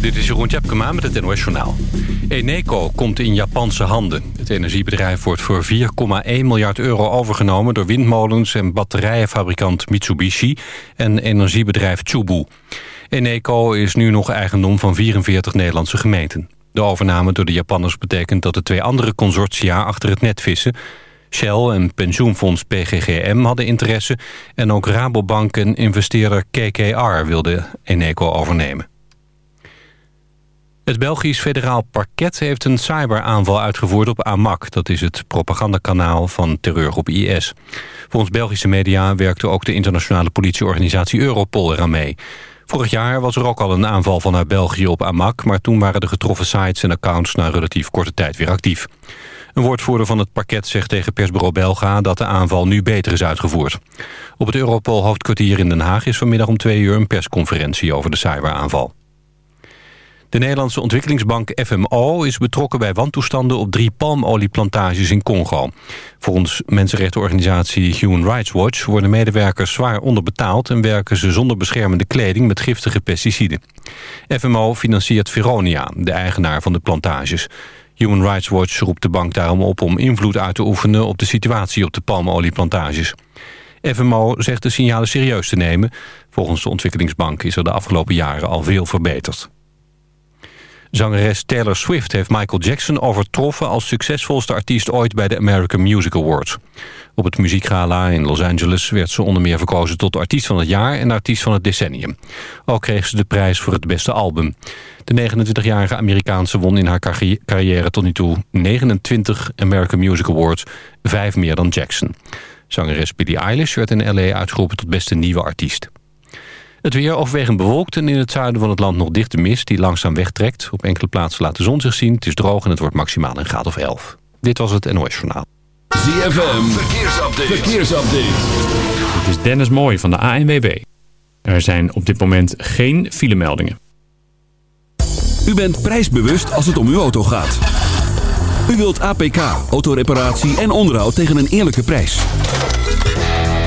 Dit is Jeroen Tjepkema met het NOS Journaal. Eneco komt in Japanse handen. Het energiebedrijf wordt voor 4,1 miljard euro overgenomen... door windmolens en batterijenfabrikant Mitsubishi en energiebedrijf Chubu. Eneco is nu nog eigendom van 44 Nederlandse gemeenten. De overname door de Japanners betekent dat de twee andere consortia achter het net vissen... Shell en pensioenfonds PGGM hadden interesse... en ook Rabobank en investeerder KKR wilden Eneco overnemen. Het Belgisch federaal parket heeft een cyberaanval uitgevoerd op AMAC. Dat is het propagandakanaal van terreurgroep IS. Volgens Belgische media werkte ook de internationale politieorganisatie Europol eraan mee. Vorig jaar was er ook al een aanval vanuit België op AMAC... maar toen waren de getroffen sites en accounts na relatief korte tijd weer actief. Een woordvoerder van het parket zegt tegen persbureau Belga... dat de aanval nu beter is uitgevoerd. Op het Europol-hoofdkwartier in Den Haag is vanmiddag om twee uur... een persconferentie over de cyberaanval. De Nederlandse ontwikkelingsbank FMO is betrokken bij wantoestanden op drie palmolieplantages in Congo. Volgens mensenrechtenorganisatie Human Rights Watch worden medewerkers zwaar onderbetaald en werken ze zonder beschermende kleding met giftige pesticiden. FMO financiert Veronia, de eigenaar van de plantages. Human Rights Watch roept de bank daarom op om invloed uit te oefenen op de situatie op de palmolieplantages. FMO zegt de signalen serieus te nemen. Volgens de ontwikkelingsbank is er de afgelopen jaren al veel verbeterd. Zangeres Taylor Swift heeft Michael Jackson overtroffen... als succesvolste artiest ooit bij de American Music Awards. Op het muziekgala in Los Angeles werd ze onder meer verkozen... tot artiest van het jaar en artiest van het decennium. Ook kreeg ze de prijs voor het beste album. De 29-jarige Amerikaanse won in haar carrière tot nu toe 29 American Music Awards, vijf meer dan Jackson. Zangeres Billie Eilish werd in L.A. uitgeroepen tot beste nieuwe artiest. Het weer overwegend bewolkt en in het zuiden van het land nog dichte mist... die langzaam wegtrekt. Op enkele plaatsen laat de zon zich zien. Het is droog en het wordt maximaal een graad of 11. Dit was het NOS Journaal. ZFM, verkeersupdate. verkeersupdate. Dit is Dennis Mooij van de ANWB. Er zijn op dit moment geen filemeldingen. U bent prijsbewust als het om uw auto gaat. U wilt APK, autoreparatie en onderhoud tegen een eerlijke prijs.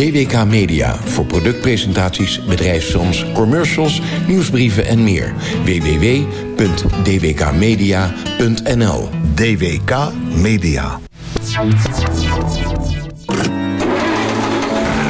DWK Media voor productpresentaties, bedrijfsfilms, commercials, nieuwsbrieven en meer. www.dwkmedia.nl DWK Media.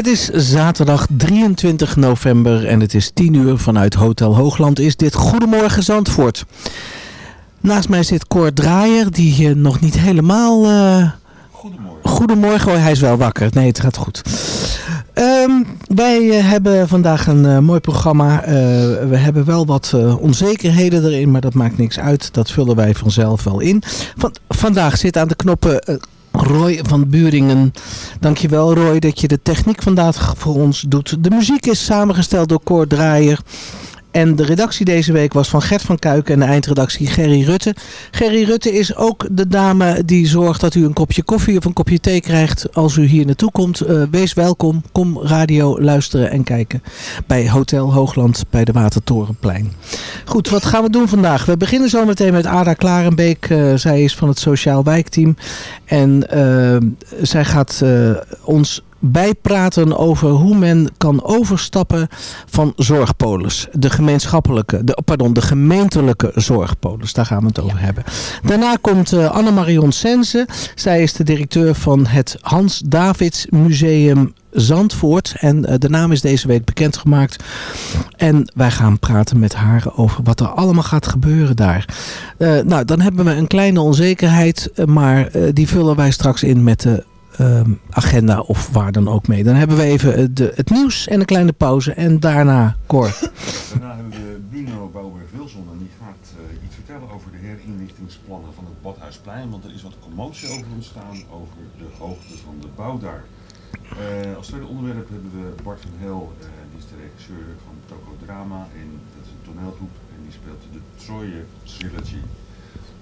Het is zaterdag 23 november en het is 10 uur vanuit Hotel Hoogland is dit Goedemorgen Zandvoort. Naast mij zit Cor Draaier die nog niet helemaal... eh, Goedemorgen. Oh, hij is wel wakker. Nee, het gaat goed. Ehm, wij eh, hebben vandaag een eh, mooi programma. We hebben wel wat onzekerheden erin, maar dat maakt niks uit. Dat vullen wij vanzelf wel in. Van, vandaag zit aan de knoppen Roy van Buringen. Dankjewel Roy dat je de techniek vandaag voor ons doet. De muziek is samengesteld door Cor Draaier. En de redactie deze week was van Gert van Kuiken en de eindredactie Gerry Rutte. Gerry Rutte is ook de dame die zorgt dat u een kopje koffie of een kopje thee krijgt als u hier naartoe komt. Eh, wees welkom, kom radio luisteren en kijken bij Hotel Hoogland bij de Watertorenplein. Goed, wat gaan we doen vandaag? We beginnen zo meteen met Ada Klarenbeek. Eh, zij is van het Sociaal Wijkteam en eh, zij gaat ons bijpraten over hoe men kan overstappen van zorgpolis. De gemeenschappelijke, de, pardon, de gemeentelijke zorgpolis. Daar gaan we het over hebben. Daarna komt uh, Anne-Marion Sense. Zij is de directeur van het Hans Davids Museum Zandvoort. En uh, de naam is deze week bekendgemaakt. En wij gaan praten met haar over wat er allemaal gaat gebeuren daar. Uh, nou, dan hebben we een kleine onzekerheid. Maar die vullen wij straks in met de uh, agenda of waar dan ook mee. Dan hebben we even de, het nieuws en een kleine pauze en daarna Cor. Daarna hebben we Bruno Bouwberg-Wilson en die gaat uh, iets vertellen over de herinrichtingsplannen van het Badhuisplein. Want er is wat commotie over ontstaan over de hoogte van de bouw daar. Uh, als tweede onderwerp hebben we Bart van Heel, die is de regisseur van Tokodrama en dat is een toneelgroep en die speelt de Troje Trilogy.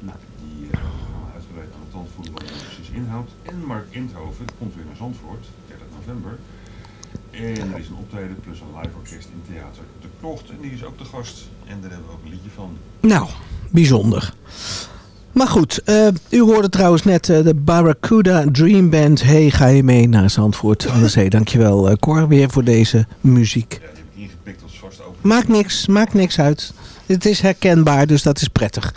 Nou, die uitgebreid aan de tand voelen wat het precies inhoudt. En Mark Inthoven komt weer naar Zandvoort, 30 november. En er is een optreden plus een live orkest in Theater De Krocht. En die is ook de gast. En daar hebben we ook een liedje van. Nou, bijzonder. Maar goed, uh, u hoorde trouwens net uh, de Barracuda Dream Band. Hey, ga je mee naar Zandvoort aan de Zee. Dankjewel uh, Cor weer voor deze muziek. Ja, die heb ik ingepikt als. Maakt niks, maakt niks uit. Het is herkenbaar, dus dat is prettig.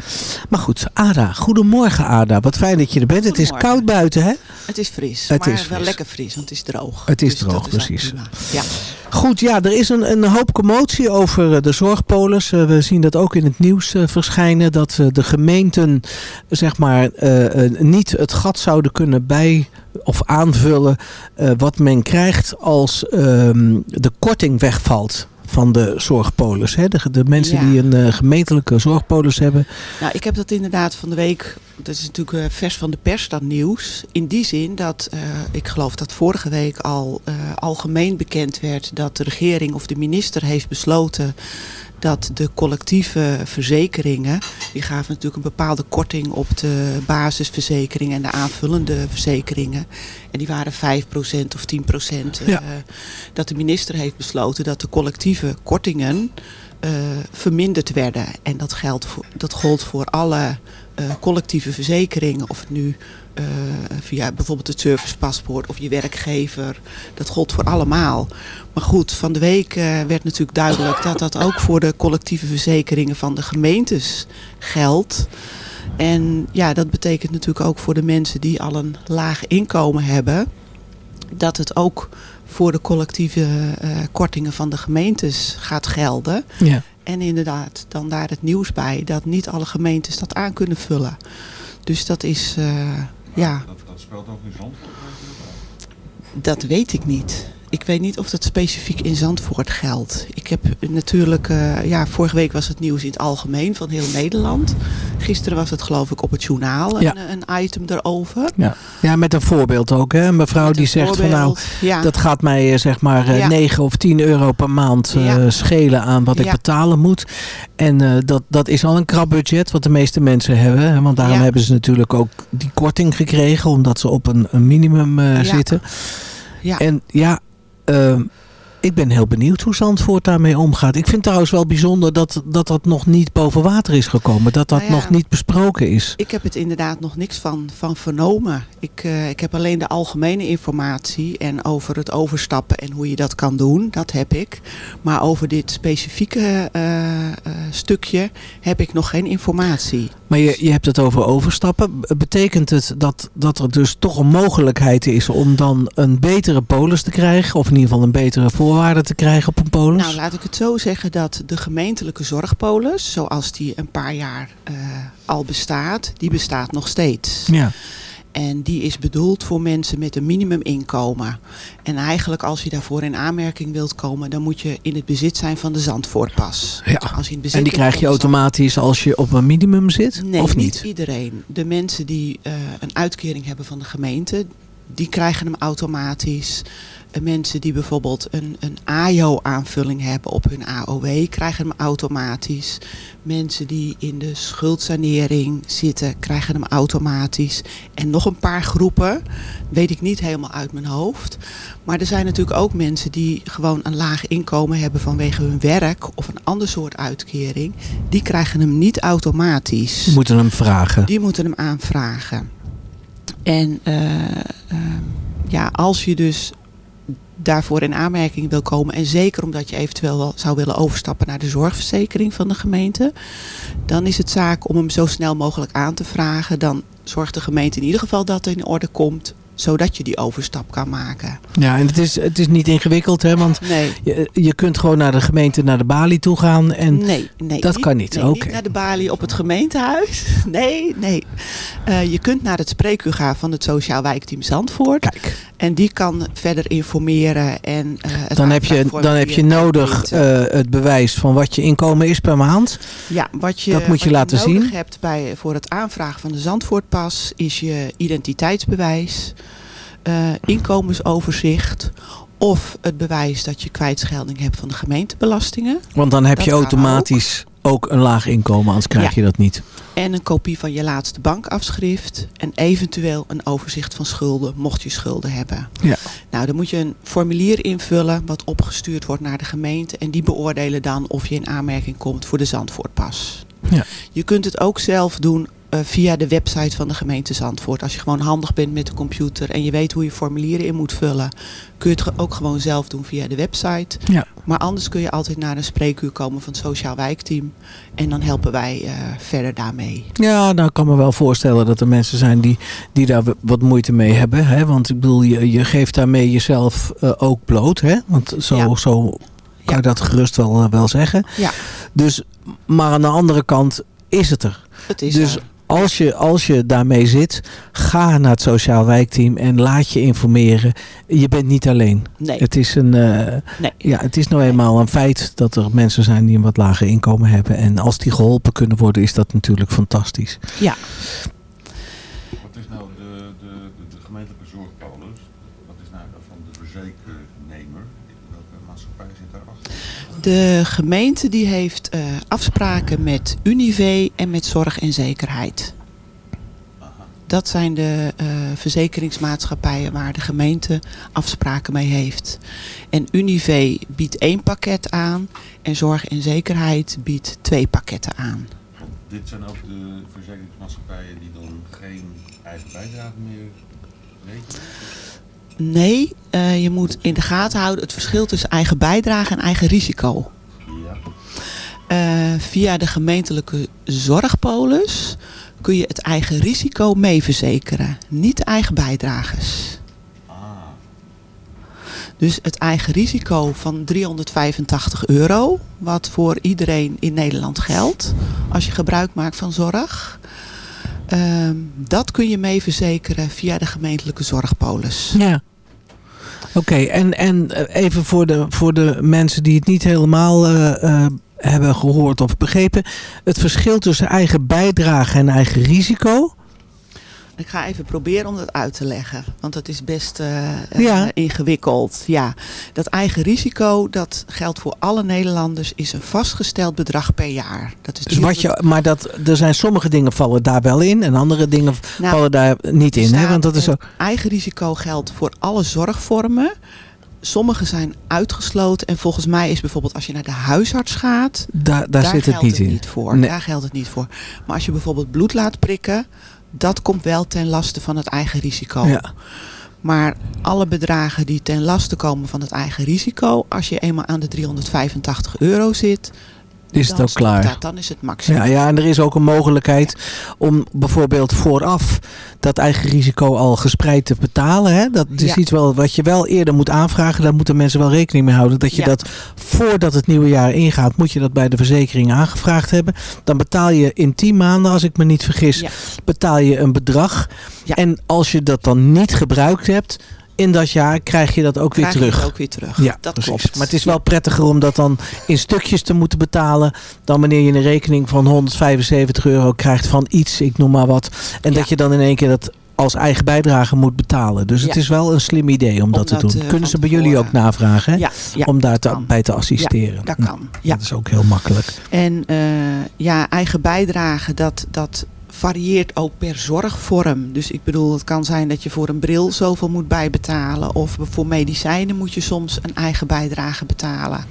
Maar goed, Ada. Goedemorgen, Ada. Wat fijn dat je er bent. Het is koud buiten, hè? Het is fris, het maar is fris. wel lekker fris, want het is droog. Het is dus droog, is precies. Ja. Goed, ja, er is een, een hoop commotie over de zorgpolis. Uh, we zien dat ook in het nieuws uh, verschijnen. Dat de gemeenten, zeg maar, niet het gat zouden kunnen bij of aanvullen wat men krijgt als um, de korting wegvalt van de zorgpolis. Hè? De, de mensen Ja. die een uh, gemeentelijke zorgpolis hebben. Nou, ik heb dat inderdaad van de week, dat is natuurlijk uh, vers van de pers dat nieuws. In die zin dat, uh, ik geloof dat vorige week al uh, algemeen bekend werd dat de regering of de minister heeft besloten dat de collectieve verzekeringen, die gaven natuurlijk een bepaalde korting op de basisverzekeringen en de aanvullende verzekeringen. En die waren 5% of 10%. Ja. Uh, dat de minister heeft besloten dat de collectieve kortingen uh, verminderd werden. En dat, geldt voor, dat gold voor alle uh, collectieve verzekeringen. Of het nu uh, via bijvoorbeeld het servicepaspoort of je werkgever. Dat gold voor allemaal. Maar goed, van de week uh, werd natuurlijk duidelijk dat dat ook voor de collectieve verzekeringen van de gemeentes geldt. En ja, dat betekent natuurlijk ook voor de mensen die al een laag inkomen hebben. Dat het ook voor de collectieve uh, kortingen van de gemeentes gaat gelden. Ja. En inderdaad, dan daar het nieuws bij dat niet alle gemeentes dat aan kunnen vullen. Dus dat is, uh, ja... Dat, dat speelt ook in Zandvoort? Dat weet ik niet. Ik weet niet of dat specifiek in Zandvoort geldt. Ik heb natuurlijk, uh, ja, vorige week was het nieuws in het algemeen van heel Nederland. Gisteren was het geloof ik op het journaal een, Ja. een item daarover. Ja. ja, met een voorbeeld ook. Hè? Een mevrouw die zegt van nou, ja. dat gaat mij eh, zeg maar eh, Ja. 9 of 10 euro per maand eh, schelen aan wat ik betalen moet. En eh, dat, dat is al een krap budget wat de meeste mensen hebben. Hè? Want daarom hebben ze natuurlijk ook die korting gekregen. Omdat ze op een, een minimum eh, zitten. Ja. En ja, ehm, Ik ben heel benieuwd hoe Zandvoort daarmee omgaat. Ik vind trouwens wel bijzonder dat dat, dat nog niet boven water is gekomen. Dat dat Nou ja. nog niet besproken is. Ik heb het inderdaad nog niks van, van vernomen. Ik, eh, ik heb alleen de algemene informatie en over het overstappen en hoe je dat kan doen, dat heb ik. Maar over dit specifieke eh, eh, stukje heb ik nog geen informatie. Maar je, je hebt het over overstappen. Betekent het dat, dat er dus toch een mogelijkheid is om dan een betere polis te krijgen? Of in ieder geval een betere te krijgen op een polis? Nou, laat ik het zo zeggen dat de gemeentelijke zorgpolis, zoals die een paar jaar eh, al bestaat, die bestaat nog steeds. ja. En die is bedoeld voor mensen met een minimuminkomen. En eigenlijk als je daarvoor in aanmerking wilt komen, dan moet je in het bezit zijn van de Zandvoortpas. Ja. Als je in bezit En die krijg je automatisch als je op een minimum zit? Nee, of niet? niet? iedereen. De mensen die eh, een uitkering hebben van de gemeente, die krijgen hem automatisch. Eh, mensen die bijvoorbeeld een, een AJO-aanvulling hebben op hun AOW, krijgen hem automatisch. Mensen die in de schuldsanering zitten, krijgen hem automatisch. En nog een paar groepen, weet ik niet helemaal uit mijn hoofd. Maar er zijn natuurlijk ook mensen die gewoon een laag inkomen hebben vanwege hun werk of een ander soort uitkering. Die krijgen hem niet automatisch. Die moeten hem vragen. Die moeten hem aanvragen. En eh, eh, ja, als je dus daarvoor in aanmerking wil komen... en zeker omdat je eventueel wel zou willen overstappen naar de zorgverzekering van de gemeente... dan is het zaak om hem zo snel mogelijk aan te vragen. Dan zorgt de gemeente in ieder geval dat het in orde komt... zodat je die overstap kan maken. Ja, en het is, het is niet ingewikkeld, hè? Want Nee. je, je kunt gewoon naar de gemeente, naar de balie toe gaan. En Nee, nee. dat kan niet. Nee, niet naar de balie op het gemeentehuis. Nee, nee. Eh, je kunt naar het spreekuur gaan van het Sociaal Wijkteam Zandvoort. Kijk. En die kan verder informeren. En, eh, het Dan heb, je, dan heb je nodig eh, het bewijs van wat je inkomen is per maand. Ja, wat je, dat moet je wat laten nodig zien. hebt bij, voor het aanvragen van de Zandvoortpas is je identiteitsbewijs, eh, inkomensoverzicht of het bewijs dat je kwijtschelding hebt van de gemeentebelastingen. Want dan heb Dat je automatisch ook. een laag inkomen, anders krijg Ja. je dat niet. En een kopie van je laatste bankafschrift. En eventueel een overzicht van schulden, mocht je schulden hebben. Ja. Nou, dan moet je een formulier invullen wat opgestuurd wordt naar de gemeente. En die beoordelen dan of je in aanmerking komt voor de Zandvoortpas. Ja. Je kunt het ook zelf doen via de website van de gemeente Zandvoort. Als je gewoon handig bent met de computer en je weet hoe je formulieren in moet vullen, kun je het ook gewoon zelf doen via de website. Ja. Maar anders kun je altijd naar een spreekuur komen van het Sociaal Wijkteam. En dan helpen wij eh, verder daarmee. Ja, nou ik kan me wel voorstellen dat er mensen zijn die, die daar wat moeite mee hebben. Hè? Want ik bedoel, je, je geeft daarmee jezelf eh, ook bloot. Hè? Want zo, Ja. zo kan je dat gerust wel, eh, wel zeggen. Ja. Dus, maar aan de andere kant is het er. Het is dus er. Als je, als je daarmee zit, ga naar het sociaal wijkteam en laat je informeren. Je bent niet alleen. Nee. Het is, een, eh, Nee. ja, het is nou eenmaal een feit dat er mensen zijn die een wat lager inkomen hebben. En als die geholpen kunnen worden, is dat natuurlijk fantastisch. Ja. Wat is nou de, de, de, de gemeentelijke zorgpolis? Wat is nou van de verzekernemer? Welke maatschappij zit daarachter? De gemeente die heeft eh, afspraken met Unive en met Zorg en Zekerheid. Dat zijn de eh, verzekeringsmaatschappijen waar de gemeente afspraken mee heeft. En Unive biedt één pakket aan en Zorg en Zekerheid biedt twee pakketten aan. Dit zijn ook de verzekeringsmaatschappijen die dan geen eigen bijdrage meer rekenen? Nee, eh, je moet in de gaten houden het verschil tussen eigen bijdrage en eigen risico. Ja. Eh, via de gemeentelijke zorgpolis kun je het eigen risico meeverzekeren, niet de eigen bijdrages. Dus het eigen risico van 385 euro, wat voor iedereen in Nederland geldt als je gebruik maakt van zorg. Ehm, dat kun je meeverzekeren via de gemeentelijke zorgpolis. Ja. Oké, en, en eh, even voor de, voor de mensen die het niet helemaal eh, eh, hebben gehoord of begrepen. Het verschil tussen eigen bijdrage en eigen risico. Ik ga even proberen om dat uit te leggen, want dat is best eh, eh, Ja. ingewikkeld. Ja, dat eigen risico, dat geldt voor alle Nederlanders, is een vastgesteld bedrag per jaar. Dat is Dus wat je, maar dat, er zijn sommige dingen vallen daar wel in en andere dingen Nou, vallen daar niet in. Hè? staat Want dat is het ook. Eigen risico geldt voor alle zorgvormen sommige zijn uitgesloten. En volgens mij is bijvoorbeeld als je naar de huisarts gaat. Daar, daar, zit het niet in. voor. Nee. Daar geldt het niet voor. Maar als je bijvoorbeeld bloed laat prikken. Dat komt wel ten laste van het eigen risico. Ja. Maar alle bedragen die ten laste komen van het eigen risico. Als je eenmaal aan de 385 euro zit. Is het dan ook klaar? dat, dan is het maximum. Ja, ja, en er is ook een mogelijkheid om bijvoorbeeld vooraf dat eigen risico al gespreid te betalen. Hè? Dat is Ja. iets wel, wat je wel eerder moet aanvragen. Daar moeten mensen wel rekening mee houden. Dat je dat voordat het nieuwe jaar ingaat, moet je dat bij de verzekering aangevraagd hebben. Dan betaal je in 10 maanden, als ik me niet vergis, betaal je een bedrag. En als je dat dan niet gebruikt hebt, in dat jaar krijg je dat ook weer Krijg je terug. het ook weer terug. Ja, dat precies. klopt. Maar het is wel prettiger om dat dan in stukjes te moeten betalen. Dan wanneer je een rekening van 175 euro krijgt van iets, ik noem maar wat. En Ja. dat je dan in één keer dat als eigen bijdrage moet betalen. Dus het is wel een slim idee om, dat te dat, doen. eh, Kunnen ze bij jullie ook navragen? Hè? Ja, ja, om daar te- bij te assisteren. Ja, dat kan. Ja. Dat is ook heel makkelijk. En eh, ja, eigen bijdrage, dat, dat varieert ook per zorgvorm. Dus ik bedoel, het kan zijn dat je voor een bril zoveel moet bijbetalen. Of voor medicijnen moet je soms een eigen bijdrage betalen.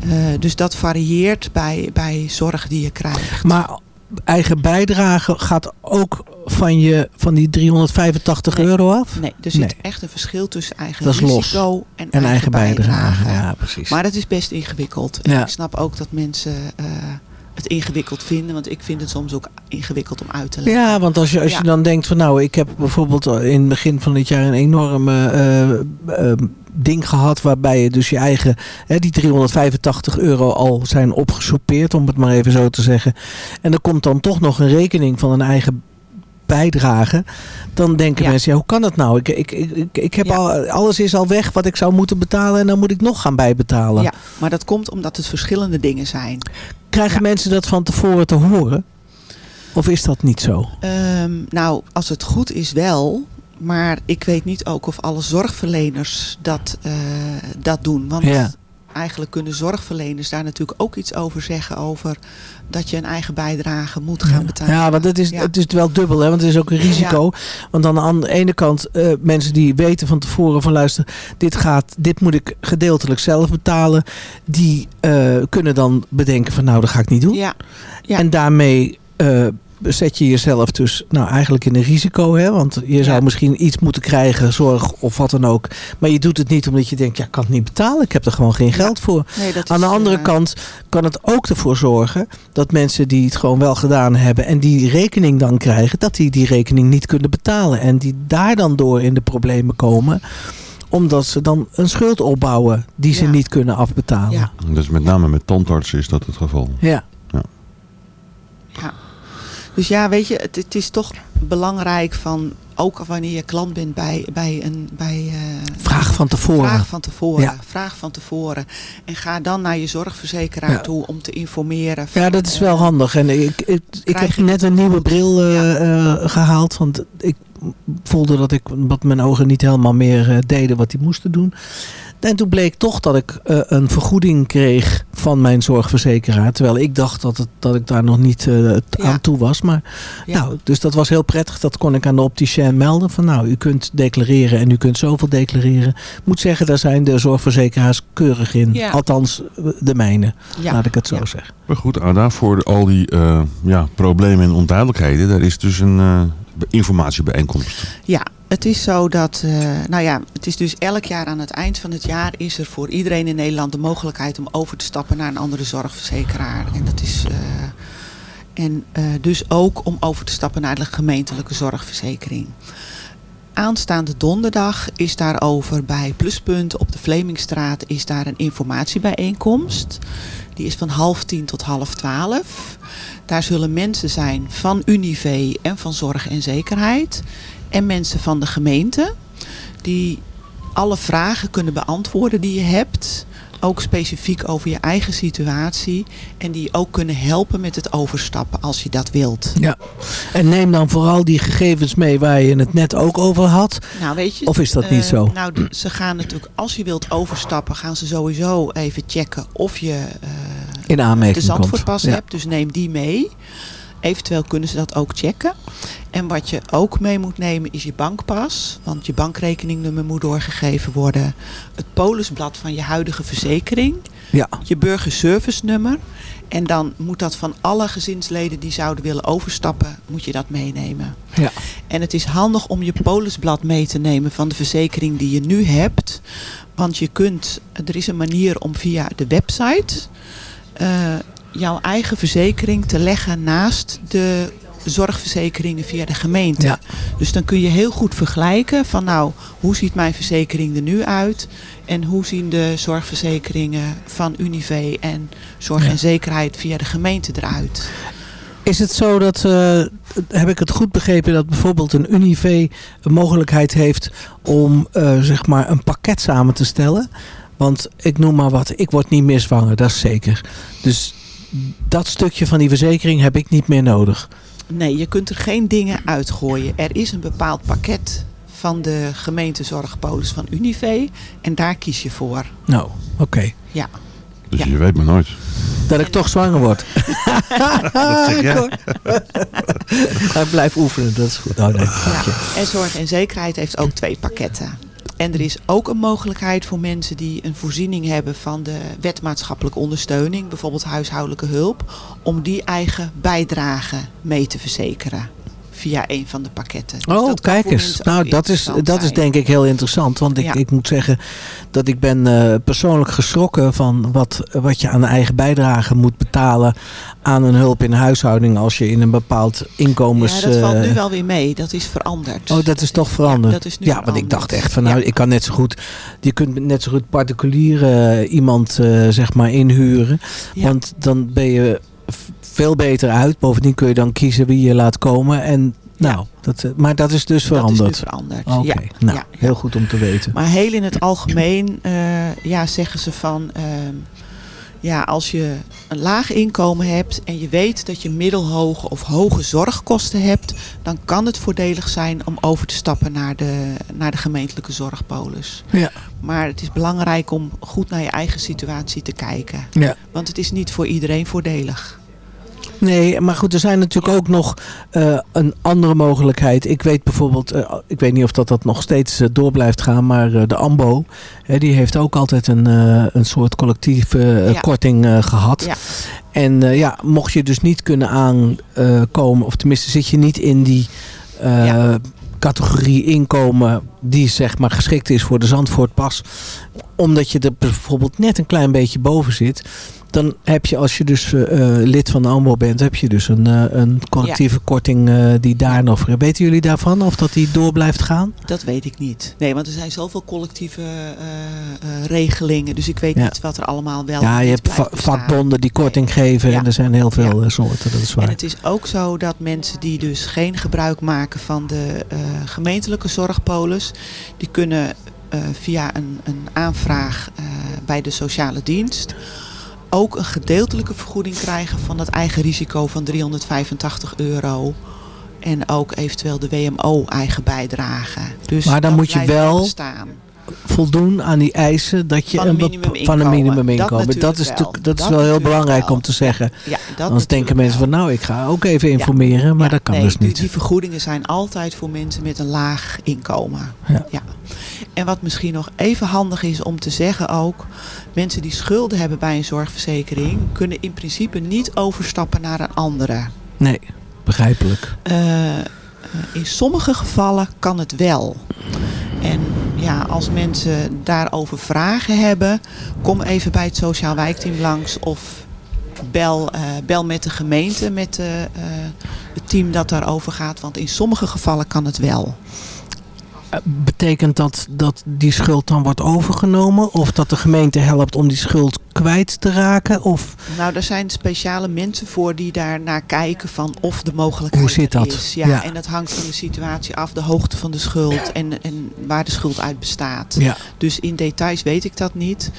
Eh, dus dat varieert bij, bij zorg die je krijgt. Maar eigen bijdrage gaat ook van, je, van die 385 euro af? Nee, er zit Nee. echt een verschil tussen eigen Dat is los. risico en, En eigen bijdrage. bijdrage. Ja, precies. Maar dat is best ingewikkeld. En ik snap ook dat mensen eh, het ingewikkeld vinden. Want ik vind het soms ook ingewikkeld om uit te leggen. Ja, want als je, als je Ja. dan denkt van nou, ik heb bijvoorbeeld in het begin van dit jaar een enorme eh, eh, ding gehad waarbij je dus je eigen, hè, die 385 euro al zijn opgesoupeerd, om het maar even zo te zeggen. En er komt dan toch nog een rekening van een eigen bijdrage, dan denken Ja. mensen, ja, hoe kan dat nou? Ik, ik, ik, ik, ik heb Ja. al, alles is al weg wat ik zou moeten betalen en dan moet ik nog gaan bijbetalen. Ja, maar dat komt omdat het verschillende dingen zijn. Krijgen mensen dat van tevoren te horen? Of is dat niet zo? Ehm, nou, als het goed is wel. Maar ik weet niet ook of alle zorgverleners dat, eh, dat doen. Want Ja. eigenlijk kunnen zorgverleners daar natuurlijk ook iets over zeggen. Over dat je een eigen bijdrage moet gaan betalen. Ja, want het is, Ja. het is wel dubbel, hè? want het is ook een risico. Want aan de ene kant, eh, mensen die weten van tevoren van luister, dit, gaat, dit moet ik gedeeltelijk zelf betalen. Die eh, kunnen dan bedenken van nou, dat ga ik niet doen. Ja, ja. En daarmee eh, zet je jezelf dus nou eigenlijk in een risico. Hè? Want je zou Ja. misschien iets moeten krijgen, zorg of wat dan ook. Maar je doet het niet omdat je denkt, ja, ik kan het niet betalen. Ik heb er gewoon geen geld voor. Nee, Aan de andere eh, kant kan het ook ervoor zorgen dat mensen die het gewoon wel gedaan hebben en die rekening dan krijgen, dat die die rekening niet kunnen betalen. En die daar dan door in de problemen komen omdat ze dan een schuld opbouwen die ze Ja. niet kunnen afbetalen. Ja. Dus met name met tandartsen is dat het geval. Ja. Dus ja, weet je, het, het is toch belangrijk van, ook wanneer je klant bent bij, bij een... Bij, eh, Vraag van tevoren. Vraag van tevoren. Ja. Vraag van tevoren. En ga dan naar je zorgverzekeraar Ja. toe om te informeren. van, Ja, dat is eh, wel handig. En ik, ik, ik heb net een nieuwe bril eh, eh, gehaald. Want ik voelde dat, ik, dat mijn ogen niet helemaal meer eh, deden wat die moesten doen. En toen bleek toch dat ik eh, een vergoeding kreeg van mijn zorgverzekeraar. Terwijl ik dacht dat, het, dat ik daar nog niet eh, Ja. aan toe was. Maar, Ja. nou, dus dat was heel prettig. Dat kon ik aan de opticien melden. Van nou, u kunt declareren en u kunt zoveel declareren. Ik moet zeggen, daar zijn de zorgverzekeraars keurig in. Ja. Althans, de mijne. Ja. Laat ik het zo Ja. zeggen. Maar goed, Ada, voor al die eh, ja, problemen en onduidelijkheden, daar is dus een eh, informatiebijeenkomst. Ja, het is zo dat, eh, nou ja, het is dus elk jaar aan het eind van het jaar is er voor iedereen in Nederland de mogelijkheid om over te stappen naar een andere zorgverzekeraar. En dat is, eh, en eh, dus ook om over te stappen naar de gemeentelijke zorgverzekering. Aanstaande donderdag is daarover bij Pluspunt op de Vlemingstraat is daar een informatiebijeenkomst. Die is van half tien tot half twaalf. Daar zullen mensen zijn van Unive en van Zorg en Zekerheid. En mensen van de gemeente. Die alle vragen kunnen beantwoorden die je hebt. Ook specifiek over je eigen situatie. En die ook kunnen helpen met het overstappen als je dat wilt. Ja, en neem dan vooral die gegevens mee waar je het net ook over had. Nou, weet je, Of is dat niet eh, zo? Nou, ze gaan natuurlijk, als je wilt overstappen, gaan ze sowieso even checken of je eh, In aanmerking de Zandvoortpas komt. Ja. hebt. Dus neem die mee. Eventueel kunnen ze dat ook checken. En wat je ook mee moet nemen is je bankpas. Want je bankrekeningnummer moet doorgegeven worden. Het polisblad van je huidige verzekering. Ja. Je burgerservice nummer. En dan moet dat van alle gezinsleden die zouden willen overstappen, moet je dat meenemen. Ja. En het is handig om je polisblad mee te nemen van de verzekering die je nu hebt. Want je kunt, er is een manier om via de website eh, jouw eigen verzekering te leggen naast de zorgverzekeringen via de gemeente. Ja. Dus dan kun je heel goed vergelijken van nou, hoe ziet mijn verzekering er nu uit? En hoe zien de zorgverzekeringen van Unive en Zorg Ja. en Zekerheid via de gemeente eruit? Is het zo dat, eh, heb ik het goed begrepen, dat bijvoorbeeld een Unive een mogelijkheid heeft om eh, zeg maar een pakket samen te stellen? Want ik noem maar wat, ik word niet meer zwanger, dat is zeker. Dus dat stukje van die verzekering heb ik niet meer nodig. Nee, je kunt er geen dingen uitgooien. Er is een bepaald pakket van de gemeentezorgpolis van Unive en daar kies je voor. Nou, oké. Ja. Dus je weet maar nooit. Dat ik toch zwanger word. Dat zeg jij. Ik blijf oefenen, dat is goed. Oh, nee. Ja. En Zorg en Zekerheid heeft ook twee pakketten. En er is ook een mogelijkheid voor mensen die een voorziening hebben van de wet maatschappelijke ondersteuning, bijvoorbeeld huishoudelijke hulp, om die eigen bijdrage mee te verzekeren via een van de pakketten. Dus Oh, kijk eens. Nou, dat is, dat is denk ik heel interessant. Want ik, Ja. ik moet zeggen dat ik ben eh, persoonlijk geschrokken van wat, wat je aan de eigen bijdrage moet betalen aan een hulp in huishouding als je in een bepaald inkomens... Ja, dat valt eh, nu wel weer mee. Dat is veranderd. Oh, dat is toch veranderd? Ja, dat is nu ja want ik dacht echt van nou, ik kan net zo goed, je kunt net zo goed particulier eh, iemand eh, zeg maar inhuren. Want dan ben je veel beter uit. Bovendien kun je dan kiezen wie je laat komen. En nou, dat, eh, maar dat is dus veranderd. Dat is nu veranderd. Ja. nou, Ja. heel goed om te weten. Maar heel in het algemeen eh, ja, zeggen ze van... ehm, ja, als je een laag inkomen hebt en je weet dat je middelhoge of hoge zorgkosten hebt... dan kan het voordelig zijn om over te stappen naar de, naar de gemeentelijke zorgpolis. Ja. Maar het is belangrijk om goed naar je eigen situatie te kijken. Ja. Want het is niet voor iedereen voordelig. Nee, maar goed, er zijn natuurlijk ook nog eh, een andere mogelijkheid. Ik weet bijvoorbeeld, eh, ik weet niet of dat, dat nog steeds eh, door blijft gaan, maar de AMBO, hè, die heeft ook altijd een, een soort collectieve Ja. korting eh, gehad. Ja. En ja, mocht je dus niet kunnen aankomen, of tenminste zit je niet in die categorie inkomen die zeg maar geschikt is voor de Zandvoortpas, omdat je er bijvoorbeeld net een klein beetje boven zit, dan heb je als je dus eh, eh, lid van de AMBO bent, heb je dus een, eh, een collectieve korting die daar nog... Weten jullie daarvan of dat die door blijft gaan? Dat weet ik niet. Nee, want er zijn zoveel collectieve regelingen. Dus ik weet Ja. niet wat er allemaal wel ja, je hebt va- vakbonden die korting geven Ja. en er zijn heel veel soorten, dat is waar. En het is ook zo dat mensen die dus geen gebruik maken van de gemeentelijke zorgpolis, die kunnen via een, een aanvraag bij de sociale dienst ook een gedeeltelijke vergoeding krijgen van dat eigen risico van 385 euro. En ook eventueel de WMO eigen bijdrage. Dus Maar dan moet je wel bestaan. Voldoen aan die eisen dat je Van een van een minimuminkomen. Dat Dat, is, wel. dat is wel heel belangrijk wel. om te zeggen. Ja, dat Anders denken mensen van nou, ik ga ook even informeren, maar dat kan nee, dus niet. Die vergoedingen zijn altijd voor mensen met een laag inkomen. Ja. En wat misschien nog even handig is om te zeggen ook... mensen die schulden hebben bij een zorgverzekering... kunnen in principe niet overstappen naar een andere. Nee, begrijpelijk. Eh, eh, in sommige gevallen kan het wel. En ja, als mensen daarover vragen hebben... kom even bij het Sociaal Wijkteam langs... of bel, eh, bel met de gemeente, met eh, het team dat daarover gaat. Want in sommige gevallen kan het wel. Eh, Betekent dat dat die schuld dan wordt overgenomen? Of dat de gemeente helpt om die schuld kwijt te raken? Of Nou, er zijn speciale mensen voor die daar naar kijken van of de mogelijkheid Hoe zit dat? is. Ja, Ja. En dat hangt van de situatie af, de hoogte van de schuld en, en waar de schuld uit bestaat. Ja. Dus in details weet ik dat niet.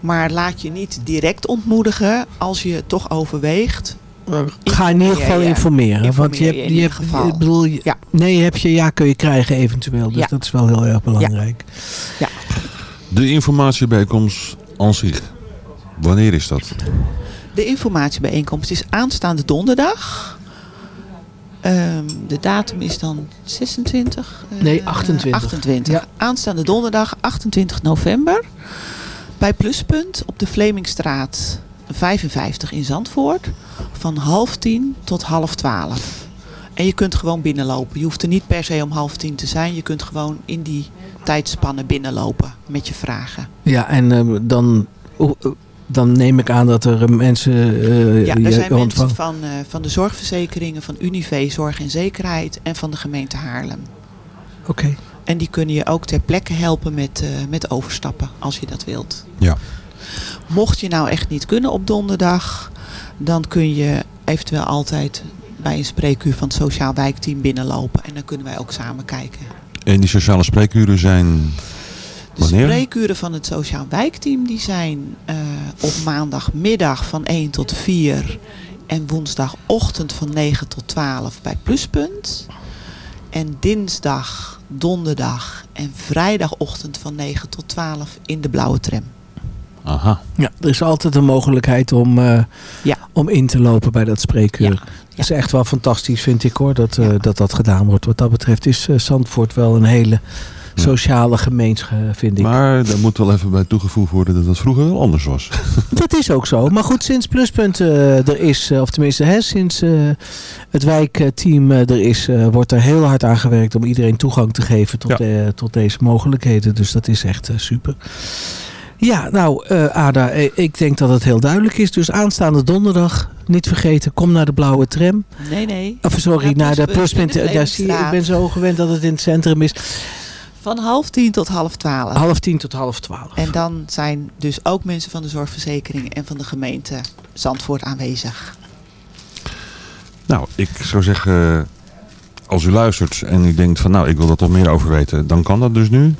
Maar laat je niet direct ontmoedigen als je toch overweegt. Ga in ieder geval informeren. want je hebt, je in ieder geval. ik bedoel, je- Ja. nee heb je, ja kun je krijgen eventueel. Dus Ja. dat is wel heel erg belangrijk. Ja. De informatiebijeenkomst aan zich. Wanneer is dat? De informatiebijeenkomst is aanstaande donderdag. Ehm, de datum is dan 26? eh, Nee, 28. 28. Ja. Aanstaande donderdag 28 november. Bij Pluspunt op de Vlemingstraat 55 in Zandvoort. Van half tien tot half twaalf. En je kunt gewoon binnenlopen. Je hoeft er niet per se om half tien te zijn. Je kunt gewoon in die tijdspannen binnenlopen met je vragen. Ja, en eh, dan, eh, dan neem ik aan dat er eh, mensen... eh, Ja, er zijn mensen van, eh, van de zorgverzekeringen, van Unive Zorg en Zekerheid en van de gemeente Haarlem. Oké. En die kunnen je ook ter plekke helpen met, eh, met overstappen, als je dat wilt. Ja. Mocht je nou echt niet kunnen op donderdag, dan kun je eventueel altijd bij een spreekuur van het Sociaal Wijkteam binnenlopen. En dan kunnen wij ook samen kijken. En die sociale spreekuren zijn... De Wanneer? spreekuren van het Sociaal Wijkteam die zijn eh, op maandagmiddag van 1 tot 4 en woensdagochtend van 9 tot 12 bij Pluspunt. En dinsdag, donderdag en vrijdagochtend van 9 tot 12 in de blauwe tram. Aha. Ja, er is altijd een mogelijkheid om, eh, Ja. om in te lopen bij dat spreekuur. Dat is echt wel fantastisch, vind ik hoor, dat eh, dat, dat gedaan wordt. Wat dat betreft is eh, Zandvoort wel een hele sociale gemeenschap, vind ik. Maar daar moet wel even bij toegevoegd worden dat dat vroeger wel anders was. Dat is ook zo. Maar goed, sinds Pluspunt eh, er is, of tenminste hè, sinds eh, het wijkteam eh, er is, eh, wordt er heel hard aan gewerkt om iedereen toegang te geven tot, eh, tot deze mogelijkheden. Dus dat is echt super. Ja, nou eh, Ada, eh, ik denk dat het heel duidelijk is. Dus aanstaande donderdag, niet vergeten, kom naar de blauwe tram. Nee, nee. Of sorry, Ja, naar de Pluspunt de Daar zie je, ik ben zo gewend dat het in het centrum is. Van half tien tot half twaalf. Half tien tot half twaalf. En dan zijn dus ook mensen van de zorgverzekering en van de gemeente Zandvoort aanwezig. Nou, ik zou zeggen, als u luistert en u denkt van nou, ik wil daar toch meer over weten, dan kan dat dus nu.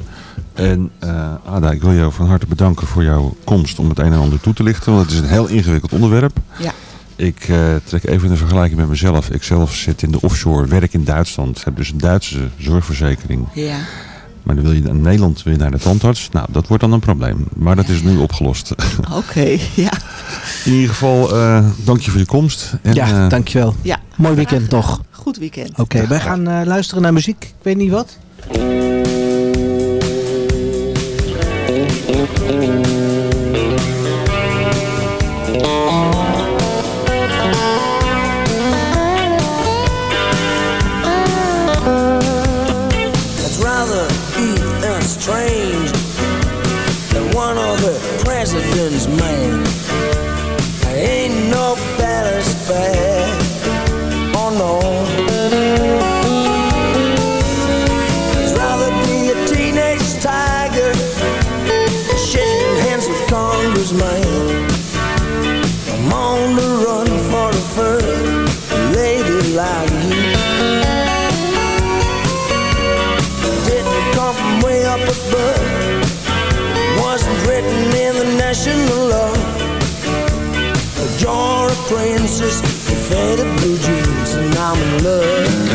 En eh, Ada, ik wil jou van harte bedanken voor jouw komst om het een en ander toe te lichten, want het is een heel ingewikkeld onderwerp. Ja. Ik eh, trek even een vergelijking met mezelf. Ik zelf zit in de offshore, werk in Duitsland, heb dus een Duitse zorgverzekering. Ja. Maar dan wil je in Nederland weer naar de tandarts. Nou, dat wordt dan een probleem. Maar dat is nu opgelost. Oké, ja. In ieder geval, eh, dank je voor je komst. En, ja, eh, dankjewel. Ja, Mooi weekend nog. Goed weekend. Oké, wij gaan eh, luisteren naar muziek. Ik weet niet wat. President's men. Law. But you're a princess, you faded blue jeans, and I'm in love.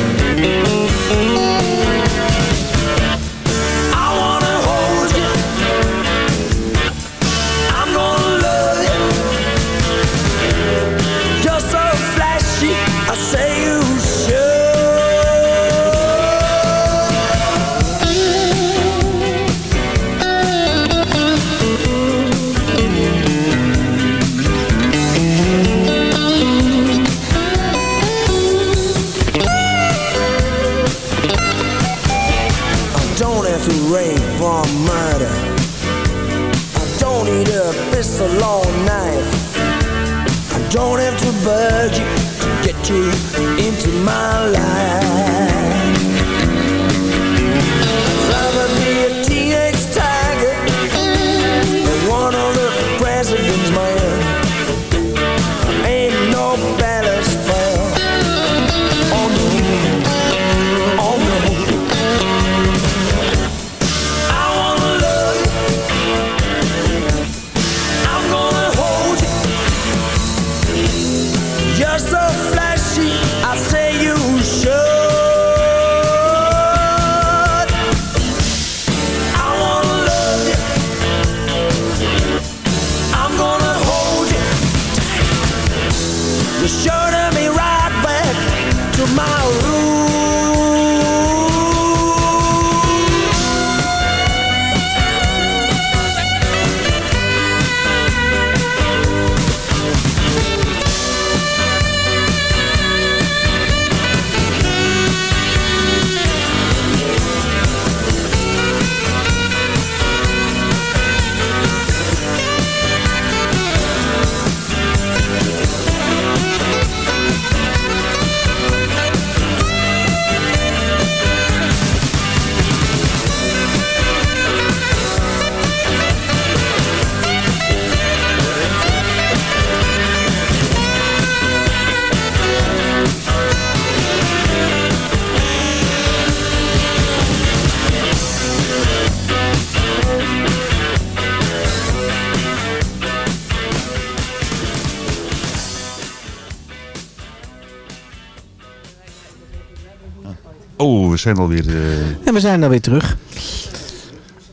Zijn alweer... eh En we zijn dan weer terug.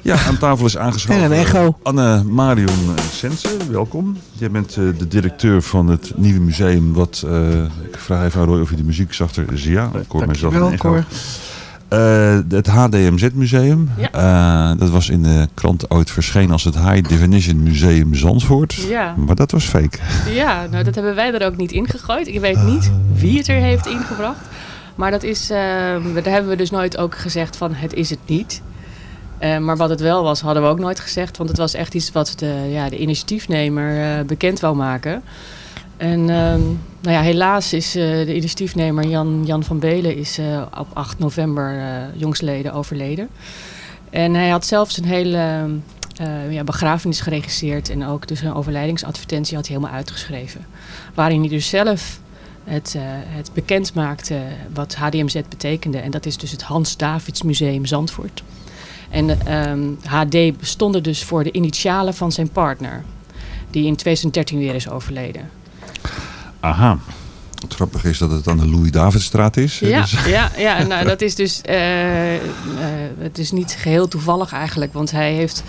Ja, aan tafel is aangeschoven En een echo. Anne Marion Sensen, welkom. Jij bent eh, de directeur van het nieuwe museum. Wat, eh, ik vraag even aan Roy of je de muziek zachter Zia. Ik hoor mezelf een echo. Eh, het HDMZ Museum. Eh, dat was in de krant ooit verschenen als het High Definition Museum Zandvoort. Ja. Maar dat was fake. Ja, nou dat hebben wij er ook niet ingegooid. Ik weet niet wie het er heeft ingebracht. Maar dat is, eh, daar hebben we dus nooit ook gezegd van het is het niet. Eh, maar wat het wel was, hadden we ook nooit gezegd. Want het was echt iets wat de, ja, de initiatiefnemer eh, bekend wou maken. En ehm, nou ja, helaas is eh, de initiatiefnemer Jan, Jan van Belen is, eh, op 8 november jongstleden overleden. En hij had zelfs een hele ja, begrafenis geregisseerd. En ook dus een overlijdingsadvertentie had hij helemaal uitgeschreven. Waarin hij dus zelf het, eh, het bekend maakte wat HDMZ betekende. En dat is dus het Hans Davids Museum Zandvoort. En ehm, HD bestond er dus voor de initialen van zijn partner. Die in 2013 weer is overleden. Aha. Het grappige is dat het aan de Louis-Davidstraat is. Ja, dus- ja, ja nou, dat is dus. eh, eh, het is niet geheel toevallig eigenlijk, want hij heeft.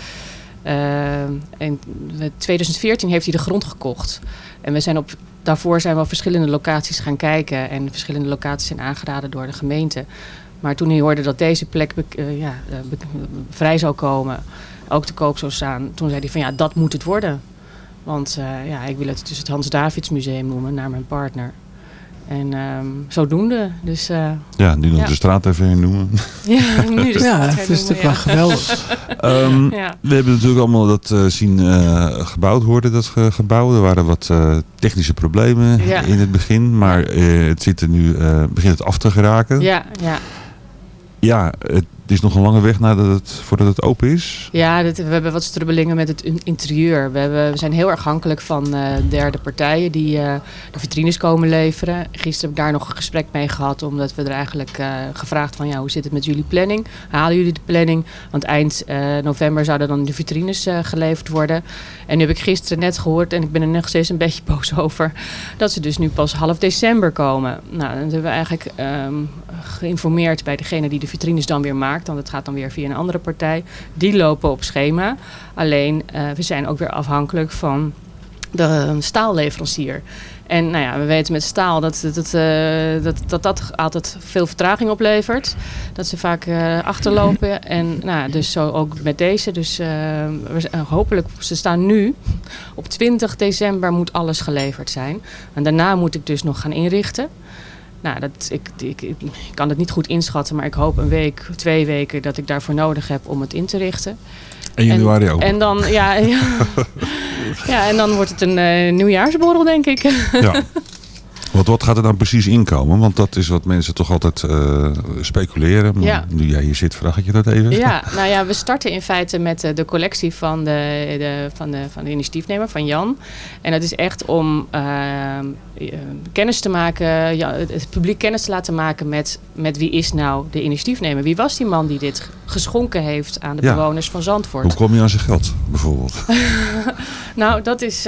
in 2014 heeft hij de grond gekocht. En we zijn op, daarvoor zijn we op verschillende locaties gaan kijken. En verschillende locaties zijn aangeraden door de gemeente. Maar toen hij hoorde dat deze plek eh, ja, eh, vrij zou komen, ook te koop zou staan, toen zei hij van ja, dat moet het worden. Want eh, ja, ik wil het dus het Hans Davids Museum noemen, naar mijn partner. En ehm, zodoende. Dus, eh, Ja, nu nog ja. de straat even noemen. Ja, nu de Ja, het is natuurlijk wel geweldig. Ehm, Ja. We hebben natuurlijk allemaal dat eh, zien eh, gebouwd worden, dat ge- gebouw. Er waren wat eh, technische problemen Ja. in het begin, maar eh, het zit er nu, eh, begint het af te geraken. Ja, ja. Ja, het is nog een lange weg nadat het, voordat het open is. Ja, we hebben wat strubbelingen met het in- interieur. We, hebben, we zijn heel erg afhankelijk van eh, derde partijen die eh, de vitrines komen leveren. Gisteren heb ik daar nog een gesprek mee gehad, omdat we er eigenlijk eh, gevraagd van ja, hoe zit het met jullie planning? Halen jullie de planning? Want eind eh, november zouden dan de vitrines eh, geleverd worden. En nu heb ik gisteren net gehoord, en ik ben er nog steeds een beetje boos over, dat ze dus nu pas half december komen. Nou, dan hebben we eigenlijk ehm, geïnformeerd bij degene die de vitrines dan weer maakt. Want het gaat dan weer via een andere partij. Die lopen op schema. Alleen, eh, we zijn ook weer afhankelijk van de staalleverancier. En nou ja, we weten met staal dat dat, dat, eh, dat, dat, dat altijd veel vertraging oplevert. Dat ze vaak eh, achterlopen. En nou, dus zo ook met deze. Dus hopelijk, ze staan nu. Op 20 december moet alles geleverd zijn. En daarna moet ik dus nog gaan inrichten. Nou, dat, ik, ik, ik, kan het niet goed inschatten, maar ik hoop een week, twee weken dat ik daarvoor nodig heb om het in te richten. En januari ook. En dan, ja, ja, ja, en dan wordt het een eh, nieuwjaarsborrel, denk ik. Ja. Wat, wat gaat er dan precies inkomen? Want dat is wat mensen toch altijd eh, speculeren. Maar Ja. Nu jij hier zit, vraag ik je dat even. Ja, nou ja, we starten in feite met eh, de collectie van de, de, van, de, van de initiatiefnemer, van Jan. En dat is echt om eh, kennis te maken, ja, het, publiek kennis te laten maken met, met wie is nou de initiatiefnemer. Wie was die man die dit geschonken heeft aan de Ja. bewoners van Zandvoort? Hoe kom je aan zijn geld, bijvoorbeeld? nou, dat is.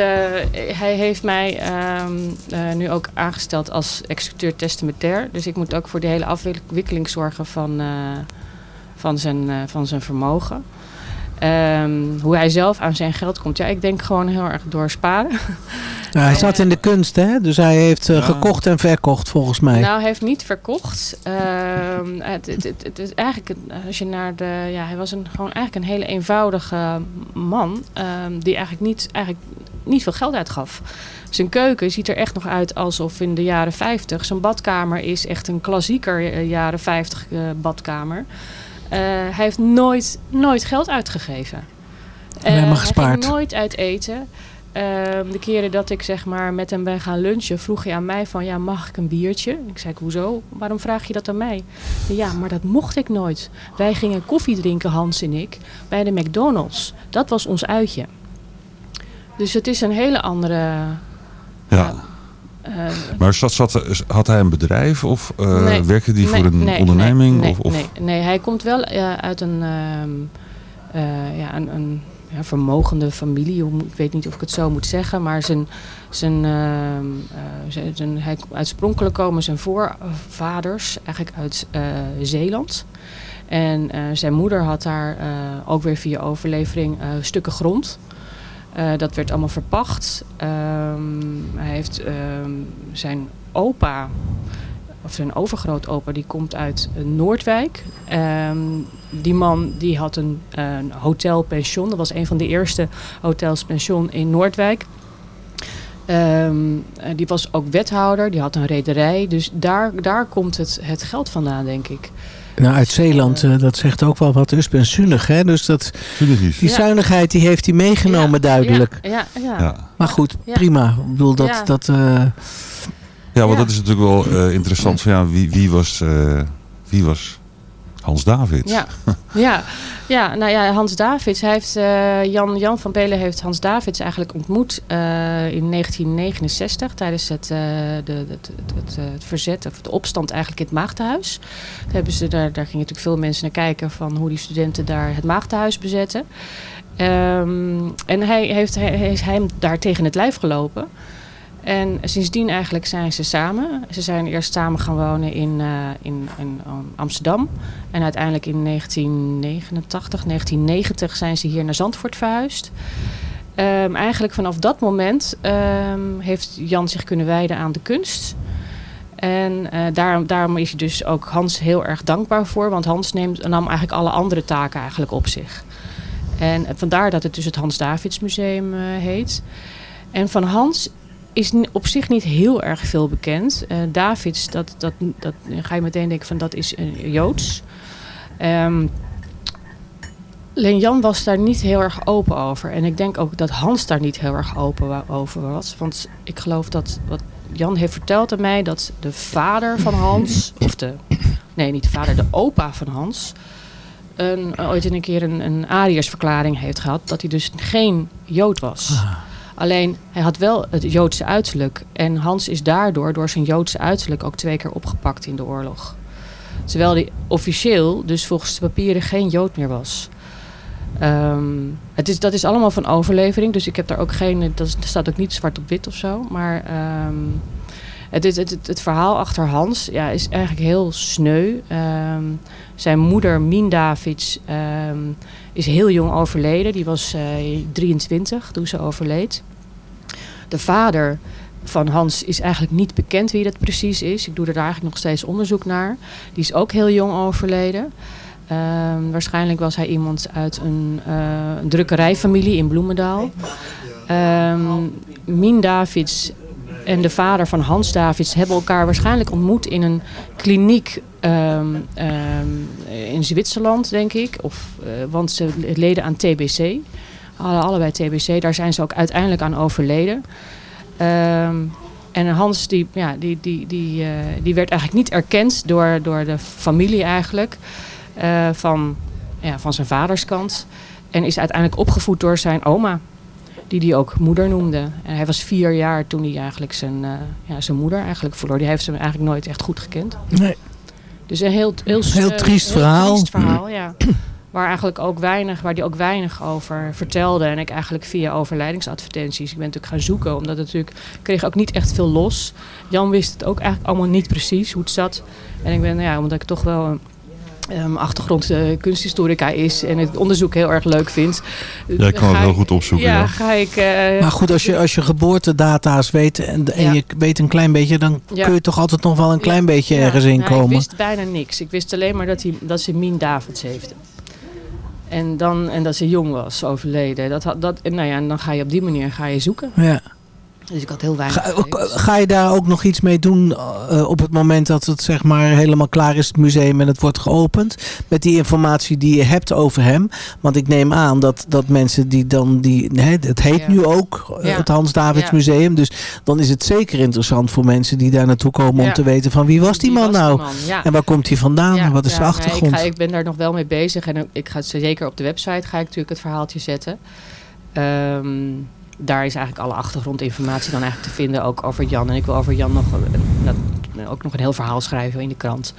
hij heeft mij ehm, eh, nu ook aangesteld als executeur testamentair. Dus ik moet ook voor de hele afwikkeling zorgen van, eh, van, zijn, eh, van zijn vermogen. Ehm, hoe hij zelf aan zijn geld komt. Ja, ik denk gewoon heel erg door sparen. Nou, hij zat in de kunst, hè? Dus hij heeft eh, Ja. gekocht en verkocht, volgens mij. Nou, hij heeft niet verkocht. Ehm, het, het, het, het is eigenlijk, als je naar de. Ja, hij was een, gewoon eigenlijk een hele eenvoudige man. ehm, die eigenlijk niet, eigenlijk niet veel geld uitgaf. Zijn keuken ziet er echt nog uit alsof in de jaren 50. Zijn badkamer is echt een klassieker eh, jaren 50 eh, badkamer. Eh, hij heeft nooit, nooit geld uitgegeven. Eh, gespaard. Hij ging nooit uit eten. Ehm, de keren dat ik zeg maar met hem ben gaan lunchen, vroeg hij aan mij van ja, mag ik een biertje? Ik zei, hoezo? Waarom vraag je dat aan mij? Ja, maar dat mocht ik nooit. Wij gingen koffie drinken, Hans en ik, bij de McDonald's. Dat was ons uitje. Dus het is een hele andere. Ja. eh, Maar zat, zat, had hij een bedrijf of Nee, werkte die nee, voor een nee, onderneming? Nee, of, of... nee, nee, hij komt wel eh, uit een, ehm, eh, ja, een, een ja, vermogende familie. Ik weet niet of ik het zo moet zeggen. Maar zijn, zijn, ehm, eh, zijn, hij, oorspronkelijk komen zijn voorvaders eigenlijk uit Zeeland. En zijn moeder had daar ook weer via overlevering stukken grond. Eh, dat werd allemaal verpacht. Ehm, hij heeft ehm, zijn opa, of zijn overgrootopa, die komt uit eh, Noordwijk. Ehm, die man die had een, een hotelpension. Dat was een van de eerste hotelspension in Noordwijk. Eh, die was ook wethouder, die had een rederij. Dus daar, daar komt het, het geld vandaan, denk ik. Nou, uit Zeeland, eh, dat zegt ook wel wat. is pensioenig, hè? Dus dat, die Ja. zuinigheid die heeft hij meegenomen, duidelijk. Ja, ja. Maar goed, Ja. prima. Ik bedoel, dat... Ja. dat eh, Ja, want dat is natuurlijk wel eh, interessant. Van, ja, wie, wie, was, eh, wie was Hans David? Ja, ja. ja, nou ja, Hans Davids. Hij heeft, eh, Jan, Jan van Belen heeft Hans Davids eigenlijk ontmoet eh, in 1969 tijdens het, eh, de, het, het, het, verzet of de opstand eigenlijk in het Maagdenhuis. Daar, hebben ze, daar, daar gingen natuurlijk veel mensen naar kijken van hoe die studenten daar het Maagdenhuis bezetten. Ehm, en hij heeft hij, hij hem daar tegen het lijf gelopen. En sindsdien eigenlijk zijn ze samen. Ze zijn eerst samen gaan wonen in, eh, in, in um, Amsterdam. En uiteindelijk in 1989, 1990 zijn ze hier naar Zandvoort verhuisd. Ehm, eigenlijk vanaf dat moment ehm, heeft Jan zich kunnen wijden aan de kunst. En eh, daarom, daarom is hij dus ook Hans heel erg dankbaar voor. Want Hans neemt, nam eigenlijk alle andere taken eigenlijk op zich. En vandaar dat het dus het Hans Davids Museum eh, heet. En van Hans is op zich niet heel erg veel bekend. Eh, Davids, dat, dat, dat ga je meteen denken van dat is een Joods. Ehm Leen Jan was daar niet heel erg open over. En ik denk ook dat Hans daar niet heel erg open over was. Want ik geloof dat wat Jan heeft verteld aan mij... dat de vader van Hans... of de... Nee, niet de vader, de opa van Hans... Een, ooit een keer een, een Ariërsverklaring heeft gehad... dat hij dus geen Jood was. Alleen, hij had wel het Joodse uiterlijk. En Hans is daardoor, door zijn Joodse uiterlijk... ook twee keer opgepakt in de oorlog. Terwijl hij officieel, dus volgens de papieren, geen Jood meer was. Ehm, het is, dat is allemaal van overlevering, dus ik heb daar ook geen. Dat staat ook niet zwart op wit of zo. Maar ehm, het, het, het, verhaal achter Hans ja, is eigenlijk heel sneu. Ehm, zijn moeder, Mien Davids, is heel jong overleden. Die was eh, 23 toen ze overleed. De vader van Hans is eigenlijk niet bekend wie dat precies is. Ik doe er eigenlijk nog steeds onderzoek naar. Die is ook heel jong overleden. Ehm, waarschijnlijk was hij iemand uit een, eh, drukkerijfamilie in Bloemendaal. Ehm Mien Davids en de vader van Hans Davids hebben elkaar waarschijnlijk ontmoet in een kliniek ehm, in Zwitserland, denk ik. Of, eh, want ze leden aan TBC. Hadden allebei TBC. Daar zijn ze ook uiteindelijk aan overleden. Ehm, en Hans die, ja, die, die, die, eh, die werd eigenlijk niet erkend door, door de familie eigenlijk. eh, van, ja, van zijn vaderskant. En is uiteindelijk opgevoed door zijn oma. Die hij ook moeder noemde. En hij was vier jaar toen hij eigenlijk zijn, eh, ja, zijn moeder eigenlijk verloor. Die heeft hem eigenlijk nooit echt goed gekend. nee. Dus een heel, heel, Heel triest verhaal. triest verhaal, ja. Waar eigenlijk ook weinig, waar die ook weinig over vertelde. En ik eigenlijk via overlijdingsadvertenties. Ik ben natuurlijk gaan zoeken, omdat het natuurlijk ik kreeg ook niet echt veel los. Jan wist het ook eigenlijk allemaal niet precies hoe het zat. En ik ben, nou ja, omdat ik toch wel een um, achtergrond eh, kunsthistorica is en het onderzoek heel erg leuk vind. Jij kan het ga heel ik- goed opzoeken, Ja, ja. ga ik. eh, Maar goed, als je, als je geboortedata's weet en, en Ja. je weet een klein beetje, dan Ja. kun je toch altijd nog wel een klein beetje Ja, ergens in nou, Ik komen. wist bijna niks. Ik wist alleen maar dat, hij, dat ze Mien Davids heeft. En, dan, en dat ze jong was, overleden. Dat, had- dat, nou ja, en dan ga je op die manier ga je zoeken. Ja. Dus ik had heel weinig. Ga, ga je daar ook nog iets mee doen eh, op het moment dat het zeg maar helemaal klaar is, het museum en het wordt geopend? Met die informatie die je hebt over hem. Want ik neem aan dat, dat mensen die dan, die, hè, het heet Ja. nu ook eh, Ja. het Hans Davids Ja. Museum. Dus dan is het zeker interessant voor mensen die daar naartoe komen om Ja. te weten van wie was die Wie man was die nou? man? Ja. En waar komt hij vandaan? Ja, en wat is ja, de nee, achtergrond? ik, ga, ik ben daar nog wel mee bezig en ik ga zeker op de website ga ik natuurlijk het verhaaltje zetten. Ehm, daar is eigenlijk alle achtergrondinformatie dan eigenlijk te vinden, ook over Jan. En ik wil over Jan nog, dat- ook nog een heel verhaal schrijven in de krant.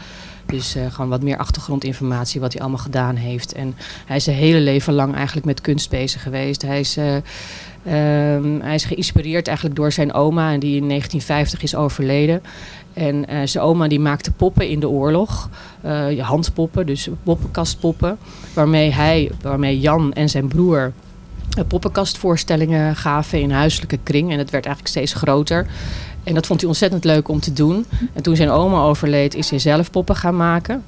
Dus eh, gewoon wat meer achtergrondinformatie wat hij allemaal gedaan heeft. En hij is zijn hele leven lang eigenlijk met kunst bezig geweest. Hij is, eh, ehm, hij is geïnspireerd eigenlijk door zijn oma die in 1950 is overleden. En eh, zijn oma die maakte poppen in de oorlog. Eh, handpoppen, dus poppenkastpoppen. Waarmee hij, waarmee Jan en zijn broer eh, poppenkastvoorstellingen gaven in huiselijke kring. En het werd eigenlijk steeds groter. En dat vond hij ontzettend leuk om te doen. En toen zijn oma overleed, is hij zelf poppen gaan maken.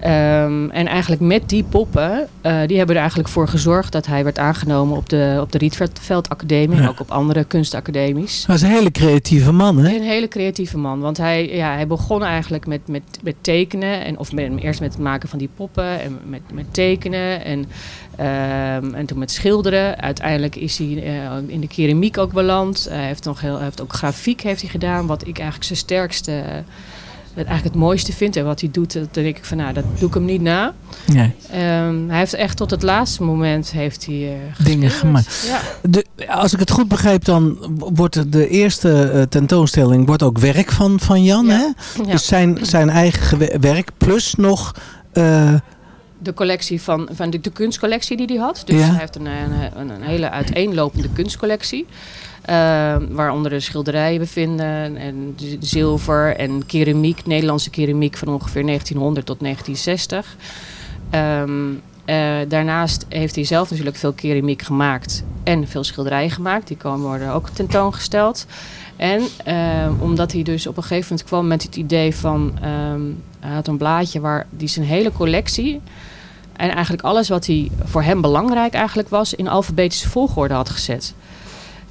Ehm, en eigenlijk met die poppen, eh, die hebben er eigenlijk voor gezorgd dat hij werd aangenomen op de, op de Rietveld Academie. En ook op andere kunstacademies. Hij is een hele creatieve man, hè? Een hele creatieve man. Want hij, ja, hij begon eigenlijk met, met, met tekenen. En, of met, eerst met het maken van die poppen. En met, met tekenen. En, ehm, en toen met schilderen. Uiteindelijk is hij eh, in de keramiek ook beland. Hij heeft, nog heel, hij heeft ook grafiek heeft hij gedaan. Wat ik eigenlijk zijn sterkste... het eigenlijk het mooiste vind. En wat hij doet, dat denk ik van nou, dat doe ik hem niet na. Nee. Ehm, hij heeft echt tot het laatste moment heeft hij, eh, Dingen gemaakt. Ja. De, als ik het goed begrijp, dan wordt de eerste eh, tentoonstelling wordt ook werk van, van Jan, hè? Ja. Dus zijn, zijn eigen werk plus nog... eh, de collectie van, van de, de kunstcollectie die hij had. Dus hij heeft een, een, een hele uiteenlopende kunstcollectie. Eh, waaronder de schilderijen bevinden en zilver en keramiek, Nederlandse keramiek van ongeveer 1900 tot 1960. Ehm, eh, daarnaast heeft hij zelf natuurlijk veel keramiek gemaakt en veel schilderijen gemaakt. Die komen worden ook tentoongesteld. En ehm, omdat hij dus op een gegeven moment kwam met het idee van... ehm, hij had een blaadje waar die zijn hele collectie... en eigenlijk alles wat hij voor hem belangrijk eigenlijk was... in alfabetische volgorde had gezet.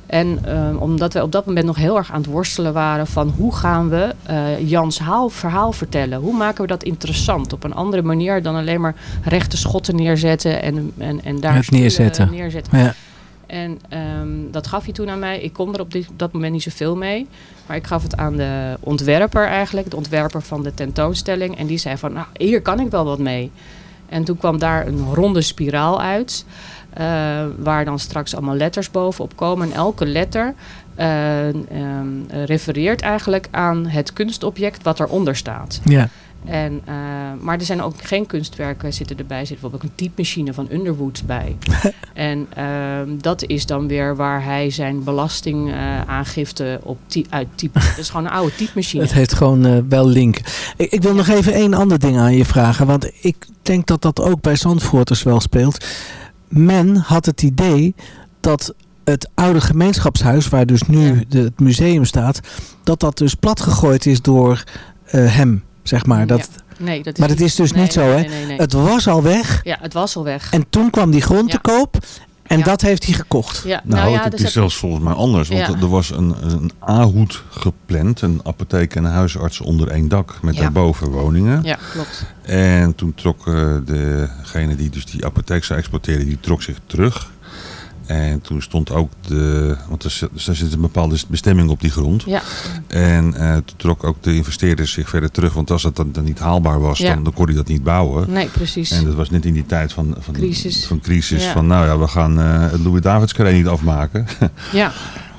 En ehm, omdat we op dat moment nog heel erg aan het worstelen waren van hoe gaan we eh, Jans haal, verhaal vertellen? Hoe maken we dat interessant op een andere manier dan alleen maar rechte schotten neerzetten en, en, en daar Het neerzetten. neerzetten. Ja. En ehm, dat gaf hij toen aan mij. Ik kon er op, dit, dat moment niet zoveel mee. Maar ik gaf het aan de ontwerper eigenlijk. De ontwerper van de tentoonstelling. En die zei van, nou, hier kan ik wel wat mee. En toen kwam daar een ronde spiraal uit. Eh, waar dan straks allemaal letters bovenop komen. En elke letter eh, ehm, refereert eigenlijk aan het kunstobject wat eronder staat. Ja. En, eh, maar er zijn ook geen kunstwerken zitten erbij. Er zit bijvoorbeeld een typemachine van Underwood bij. en ehm, dat is dan weer waar hij zijn belastingaangifte op ty- uit type. Dat is gewoon een oude typemachine. Het heeft gewoon wel link. Ik, ik wil nog even één ander ding aan je vragen. Want ik denk dat dat ook bij Zandvoorters wel speelt. Men had het idee dat het oude gemeenschapshuis, waar dus nu de, het museum staat, dat dat dus platgegooid is door eh, hem, zeg maar. Dat, Ja. Nee, dat is maar dat is dus nee, niet zo, hè? Het was al weg Ja, het was al weg. en toen kwam die grond te koop en Ja. dat heeft hij gekocht. Ja, Nou, nou ja, het dus is het- zelfs volgens mij anders. Want Ja. er was een, een A-hoed gepland. Een apotheek en een huisarts onder één dak. Met Ja. daarboven woningen. Ja, klopt. En toen trok eh, degene die dus die apotheek zou exporteren, die trok zich terug. En toen stond ook de, want er, zit- er zit een bepaalde bestemming op die grond. Ja. En eh, toen trok ook de investeerders zich verder terug. Want als dat dan, dan niet haalbaar was, Ja. dan, dan kon hij dat niet bouwen. Nee, precies. En dat was net in die tijd van, van Crisis. Van, crisis Ja. van nou ja, we gaan eh, het Louis Davids carré niet afmaken. Ja.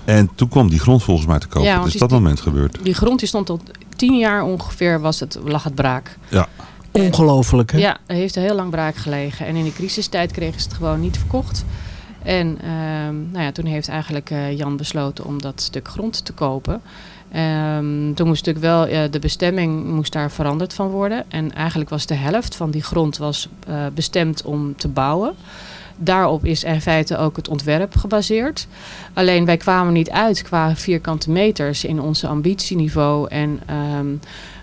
En toen kwam die grond volgens mij te kopen. Ja, want is die- dat moment gebeurd. Die grond die stond tot tien jaar ongeveer was het, lag het braak. Ja. Ongelooflijk, hè? Ja, het heeft heel lang braak gelegen. En in de crisistijd kregen ze het gewoon niet verkocht. En ehm, nou ja, toen heeft eigenlijk eh, Jan besloten om dat stuk grond te kopen. Ehm, toen moest natuurlijk wel, eh, de bestemming moest daar veranderd van worden. En eigenlijk was de helft van die grond was, eh, bestemd om te bouwen. Daarop is in feite ook het ontwerp gebaseerd. Alleen wij kwamen niet uit qua vierkante meters in onze ambitieniveau. En ehm,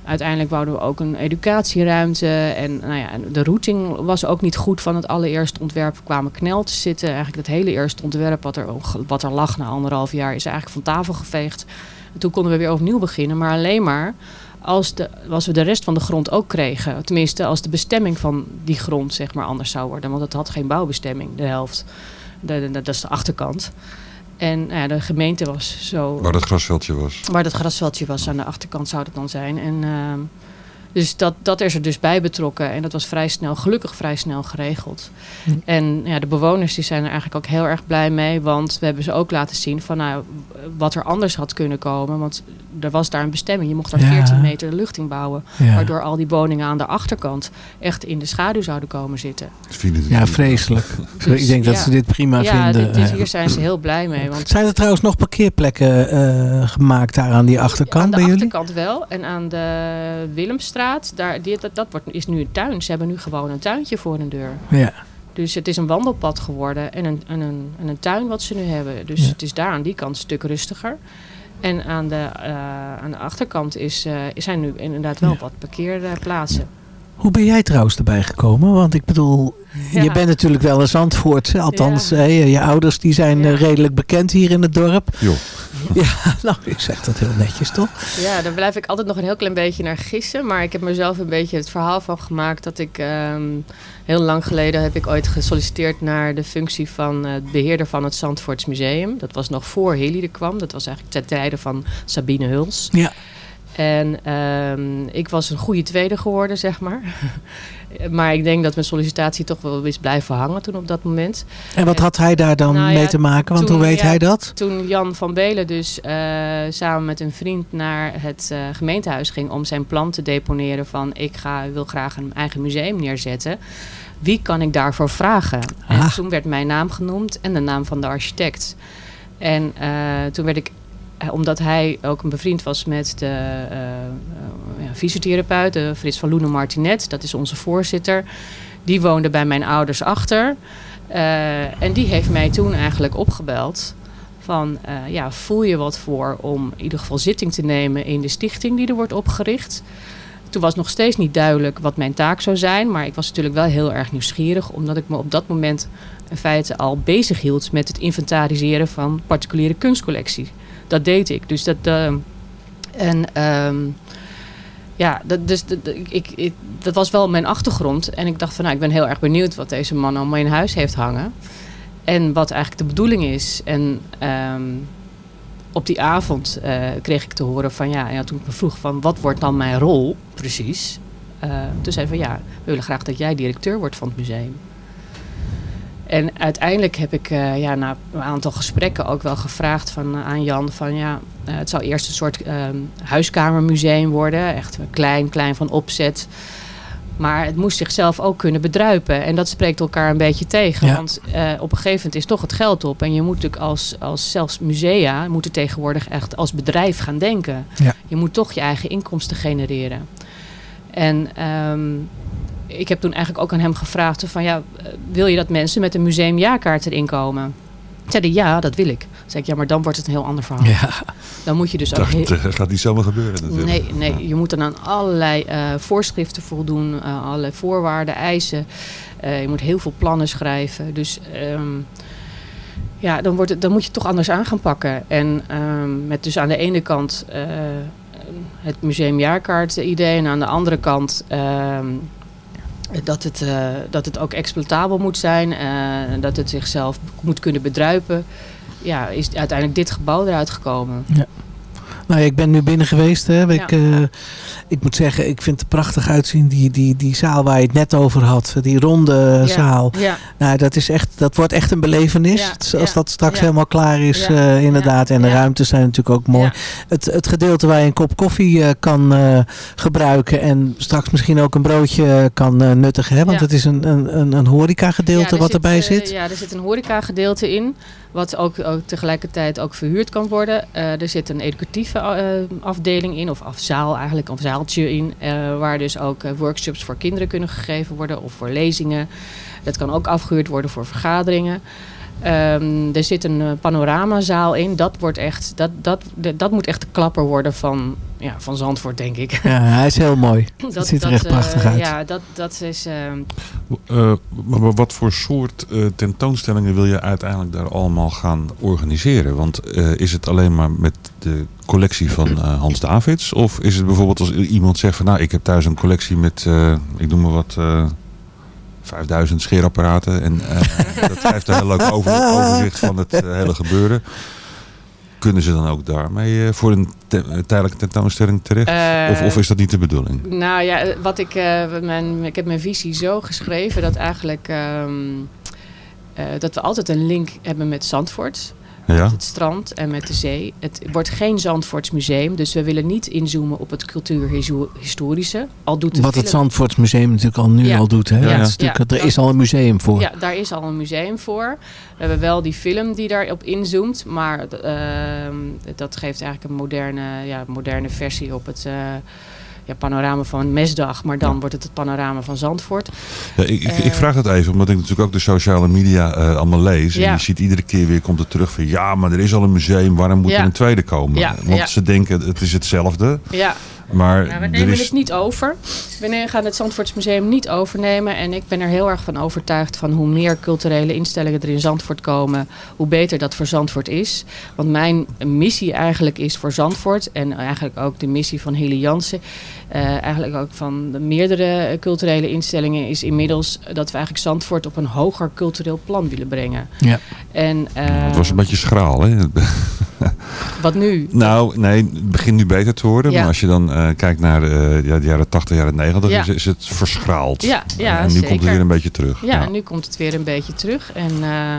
uiteindelijk wouden we ook een educatieruimte. En nou ja, de routing was ook niet goed van het allereerste ontwerp. We kwamen knel te zitten. Eigenlijk het hele eerste ontwerp wat er, wat er lag na anderhalf jaar is eigenlijk van tafel geveegd. En toen konden we weer opnieuw beginnen. Maar alleen maar als, de, we de rest van de grond ook kregen. Tenminste, als de bestemming van die grond zeg maar anders zou worden. Want het had geen bouwbestemming, de helft. De- dat is de achterkant. En nou ja, de gemeente was zo... Waar dat grasveldje was. Waar dat grasveldje was aan de achterkant zou dat dan zijn. En, ehm, dus dat, dat is er dus bij betrokken. En dat was vrij snel, gelukkig vrij snel geregeld. En ja, de bewoners die zijn er eigenlijk ook heel erg blij mee. Want we hebben ze ook laten zien van nou, wat er anders had kunnen komen. Want er was daar een bestemming. Je mocht daar Ja. 14 meter de luchting bouwen. Ja. Waardoor al die woningen aan de achterkant echt in de schaduw zouden komen zitten. Ja, vreselijk. Dus, ik denk dat ja. ze dit prima ja, vinden. dit- dit- hier zijn ze heel blij mee. Want Zijn er trouwens nog parkeerplekken eh, gemaakt daar aan die achterkant aan de bij jullie? achterkant wel. En aan de Willemstraat, daar, die, dat, dat wordt, is nu een tuin. Ze hebben nu gewoon een tuintje voor hun deur. Ja. Dus het is een wandelpad geworden en een, en een, en een tuin wat ze nu hebben. Dus Ja. het is daar aan die kant een stuk rustiger. En aan de, eh, aan de achterkant is, eh, zijn nu inderdaad wel wat parkeerplaatsen. Hoe ben jij trouwens erbij gekomen? Want ik bedoel, Ja. je bent natuurlijk wel een Zandvoort. Althans, hè, je ouders die zijn eh, redelijk bekend hier in het dorp. Joh. Ja, nou, ik zeg dat heel netjes toch? Ja, daar blijf ik altijd nog een heel klein beetje naar gissen. Maar ik heb mezelf een beetje het verhaal van gemaakt dat ik ehm, heel lang geleden heb ik ooit gesolliciteerd naar de functie van eh, beheerder van het Zandvoorts Museum. Dat was nog voor Heli er kwam. Dat was eigenlijk ten tijde van Sabine Huls. Ja. En ehm, ik was een goede tweede geworden, zeg maar. Maar ik denk dat mijn sollicitatie toch wel is blijven hangen toen op dat moment. En wat had hij daar dan Nou mee ja, te maken? Want toen- hoe weet ja, hij dat? Toen Jan van Belen dus eh, samen met een vriend naar het eh, gemeentehuis ging om zijn plan te deponeren van ik ga, wil graag een eigen museum neerzetten. Wie kan ik daarvoor vragen? En Ah. toen werd mijn naam genoemd en de naam van de architect. En eh, toen werd ik, omdat hij ook een bevriend was met de eh, eh, ja, fysiotherapeut, Frits van Loenen Martinet, dat is onze voorzitter. Die woonde bij mijn ouders achter. Eh, en die heeft mij toen eigenlijk opgebeld. Van eh, ja, voel je wat voor om in ieder geval zitting te nemen in de stichting die er wordt opgericht. Toen was nog steeds niet duidelijk wat mijn taak zou zijn. Maar ik was natuurlijk wel heel erg nieuwsgierig. Omdat ik me op dat moment in feite al bezig hield met het inventariseren van particuliere kunstcollectie. Dat deed ik. Dus dat. eh, en ehm, ja, dat, dus, dat, ik, ik, dat was wel mijn achtergrond. En ik dacht van nou, ik ben heel erg benieuwd wat deze man allemaal in huis heeft hangen. En wat eigenlijk de bedoeling is. En ehm, op die avond eh, kreeg ik te horen van ja, ja, toen ik me vroeg van wat wordt dan mijn rol precies. Eh, toen zei hij van ja, we willen graag dat jij directeur wordt van het museum. En uiteindelijk heb ik eh, ja, na een aantal gesprekken ook wel gevraagd van, eh, aan Jan van ja, eh, het zou eerst een soort ehm, huiskamermuseum worden. Echt klein, klein van opzet. Maar het moest zichzelf ook kunnen bedruipen. En dat spreekt elkaar een beetje tegen. Ja. Want op een gegeven moment is toch het geld op. En je moet natuurlijk als, als zelfs musea... moeten tegenwoordig echt als bedrijf gaan denken. Ja. Je moet toch je eigen inkomsten genereren. En ehm, ik heb toen eigenlijk ook aan hem gevraagd... van ja, wil je dat mensen met een museumjaarkaart erin komen? Zei hij, ja, dat wil ik. Toen zei ik, ja, maar dan wordt het een heel ander verhaal. Ja. Dan moet je dus ook... heel- Dat gaat niet zomaar gebeuren natuurlijk. Nee, nee, je moet dan aan allerlei eh, voorschriften voldoen, eh, allerlei voorwaarden, eisen. Eh, je moet heel veel plannen schrijven. Dus ehm, ja, dan, wordt het, dan moet je het toch anders aan gaan pakken. En ehm, met dus aan de ene kant het museumjaarkaart idee en aan de andere kant... ehm, dat het, eh, dat het ook exploitabel moet zijn, eh, dat het zichzelf moet kunnen bedruipen. Ja, is uiteindelijk dit gebouw eruit gekomen. Ja. Nou, ja, ik ben nu binnen geweest. Hè. Ik, Ja. eh, ik moet zeggen, ik vind het prachtig uitzien. Die, die, die zaal waar je het net over had. Die ronde Ja, zaal. Nou, dat, is echt, dat wordt echt een belevenis. Als dat straks helemaal klaar is, eh, inderdaad. En de ruimtes zijn natuurlijk ook mooi. Het, het gedeelte waar je een kop koffie eh, kan gebruiken. En straks misschien ook een broodje kan nuttigen. Hè? Want het is een, een, een, een horeca gedeelte er wat erbij zit. ja, er zit een horeca gedeelte in. Wat ook, ook tegelijkertijd ook verhuurd kan worden. Er zit een educatieve eh, afdeling in. Of afzaal eigenlijk. Of zaaltje in. eh, waar dus ook eh, workshops voor kinderen kunnen gegeven worden. Of voor lezingen. Dat kan ook afgehuurd worden voor vergaderingen. Ehm, er zit een panoramazaal in. Dat, wordt echt, dat, dat, dat, dat moet echt de klapper worden van, ja, van Zandvoort, denk ik. Ja, hij is heel mooi. het ziet er echt prachtig uit. Ja, dat, dat is... ehm, Eh, maar maar wat voor soort eh, tentoonstellingen wil je uiteindelijk daar allemaal gaan organiseren? Want eh, is het alleen maar met de collectie van eh, Hans Davids? Of is het bijvoorbeeld als iemand zegt van nou ik heb thuis een collectie met, eh, ik noem maar wat, eh 5000 scheerapparaten. En eh, dat geeft een heel leuk over, overzicht van het eh, hele gebeuren. Kunnen ze dan ook daarmee eh, voor een te- eh, tijdelijke tentoonstelling terecht? Eh, of, of is dat niet de bedoeling? Nou ja, wat ik, eh, mijn, ik heb mijn visie zo geschreven dat eigenlijk ehm, eh, dat we altijd een link hebben met Zandvoort. Ja. met het strand en met de zee. Het wordt geen Zandvoortsmuseum, dus we willen niet inzoomen op het cultuurhistorische. Al doet Wat het film- Zandvoortsmuseum natuurlijk al nu Ja. al doet. Hè? Ja. Dat is natuurlijk, Ja. Er is al een museum voor. Ja, daar is al een museum voor. We hebben wel die film die daarop inzoomt, maar ehm, dat geeft eigenlijk een moderne, ja, moderne versie op het eh, ja, panorama van Mesdag. Maar dan wordt het het panorama van Zandvoort. Ja, ik, ik, Eh, ik vraag het even, omdat ik natuurlijk ook de sociale media eh, allemaal lees. Ja. En je ziet iedere keer weer, komt het terug van... ja, maar er is al een museum, waarom moet Ja. er een tweede komen? Ja, Want ja. ze denken, het is hetzelfde. Ja. Maar Nou, we er nemen is... het niet over. We gaan het Zandvoortsmuseum niet overnemen. En ik ben er heel erg van overtuigd van hoe meer culturele instellingen er in Zandvoort komen, hoe beter dat voor Zandvoort is. Want mijn missie eigenlijk is voor Zandvoort en eigenlijk ook de missie van Heli Jansen, eh, eigenlijk ook van de meerdere culturele instellingen, is inmiddels dat we eigenlijk Zandvoort op een hoger cultureel plan willen brengen. Ja. En eh, Het was een beetje schraal, hè? wat nu? Nou, nee, het begint nu beter te worden. Ja. Maar als je dan eh, kijkt naar eh, ja, de jaren 80, jaren 90, Ja. is, is het verschraald. Ja, ja, en nu zeker. komt het weer een beetje terug. Ja, en nu komt het weer een beetje terug. En, eh,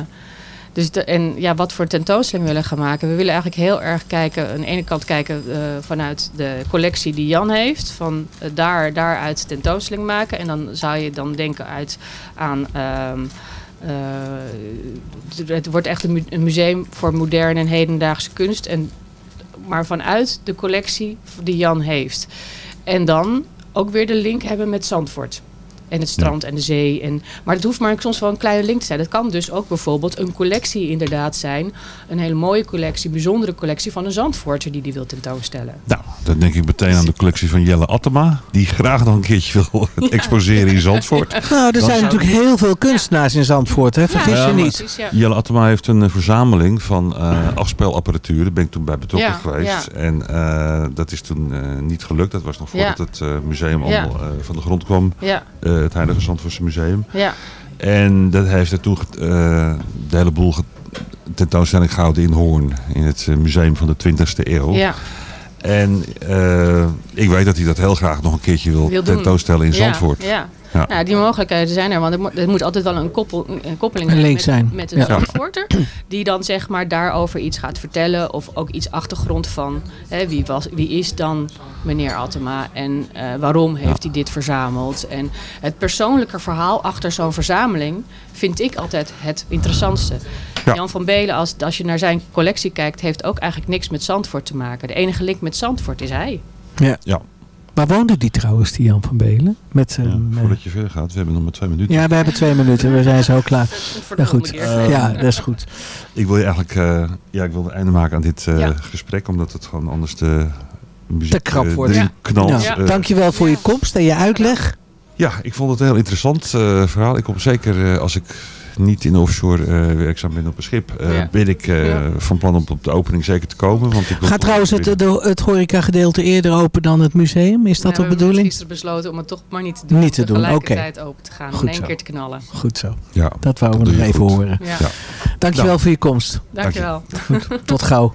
dus en ja, wat voor tentoonstelling willen gaan maken. We willen eigenlijk heel erg kijken, aan de ene kant kijken eh, vanuit de collectie die Jan heeft. Van eh, daar, daaruit tentoonstelling maken. En dan zou je dan denken uit aan... ehm, eh, het wordt echt een museum voor moderne en hedendaagse kunst. En, maar vanuit de collectie die Jan heeft. En dan ook weer de link hebben met Zandvoort. En het strand en de zee. En, maar het hoeft maar soms wel een kleine link te zijn. Het kan dus ook bijvoorbeeld een collectie inderdaad zijn. Een hele mooie collectie, bijzondere collectie van een Zandvoorter die die wil tentoonstellen. Nou, dan denk ik meteen aan de collectie van Jelle Attema. Die graag nog een keertje wil exposeren in Zandvoort. Nou, er Dan zijn natuurlijk heel veel kunstenaars in Zandvoort. Hè? Vergis Ja, je niet. Jelle Attema heeft een eh, verzameling van eh afspelapparatuur. Daar ben ik toen bij betrokken Ja, geweest. ja. En eh, dat is toen eh, niet gelukt. Dat was nog voordat Ja. het eh, museum Ja. allemaal eh, van de grond kwam. Ja. Het Heilige Zandvoortse Museum. Ja. En dat heeft ge- eh, de hele boel tentoonstelling gehouden in Hoorn. In het eh, museum van de 20e eeuw. Ja. En eh, ik weet dat hij dat heel graag nog een keertje wil, tentoonstellen in Zandvoort. Ja. Ja. Nou, die mogelijkheden zijn er, want er moet, er moet altijd wel een, koppel, een koppeling Een zijn link met, zijn. met een Ja. Zandvoorter. Die dan zeg maar daarover iets gaat vertellen. Of ook iets achtergrond van hè, wie, was, wie is dan meneer Altema en eh, waarom heeft hij dit verzameld. En het persoonlijke verhaal achter zo'n verzameling vind ik altijd het interessantste. Ja. Jan van Belen, als, als je naar zijn collectie kijkt, heeft ook eigenlijk niks met Zandvoort te maken. De enige link met Zandvoort is hij. Ja. Ja. Waar woonde die trouwens, die Jan van Belen? Met, eh, Ja, met- voordat je verder gaat, we hebben nog maar twee minuten. ja, we hebben twee minuten. We zijn zo klaar. Ja, goed. keer. ja, dat is goed. Ik wil je eigenlijk eh, ja, ik wil een einde maken aan dit eh, Ja. gesprek, omdat het gewoon anders de muziek Te krap eh, wordt. Ja. knalt. Ja. Eh, Dankjewel voor je komst en je uitleg. ja, ik vond het een heel interessant eh, verhaal. Ik kom zeker eh, als ik niet in offshore eh, werkzaam ben op een schip, eh, Ja. ben ik eh, Ja. van plan om op de opening zeker te komen. Want ik wil Gaat trouwens het, de, het horecagedeelte eerder open dan het museum? Is dat Nee, de we hebben bedoeling? gisteren besloten om het toch maar niet te doen. Niet te doen, oké. Tegelijkertijd open te gaan. Goed in één zo. keer te knallen. Goed zo. Ja, Dat wouden we nog even goed. horen. Ja. Ja. Dankjewel Nou. voor je komst. Dankjewel. Goed, tot gauw.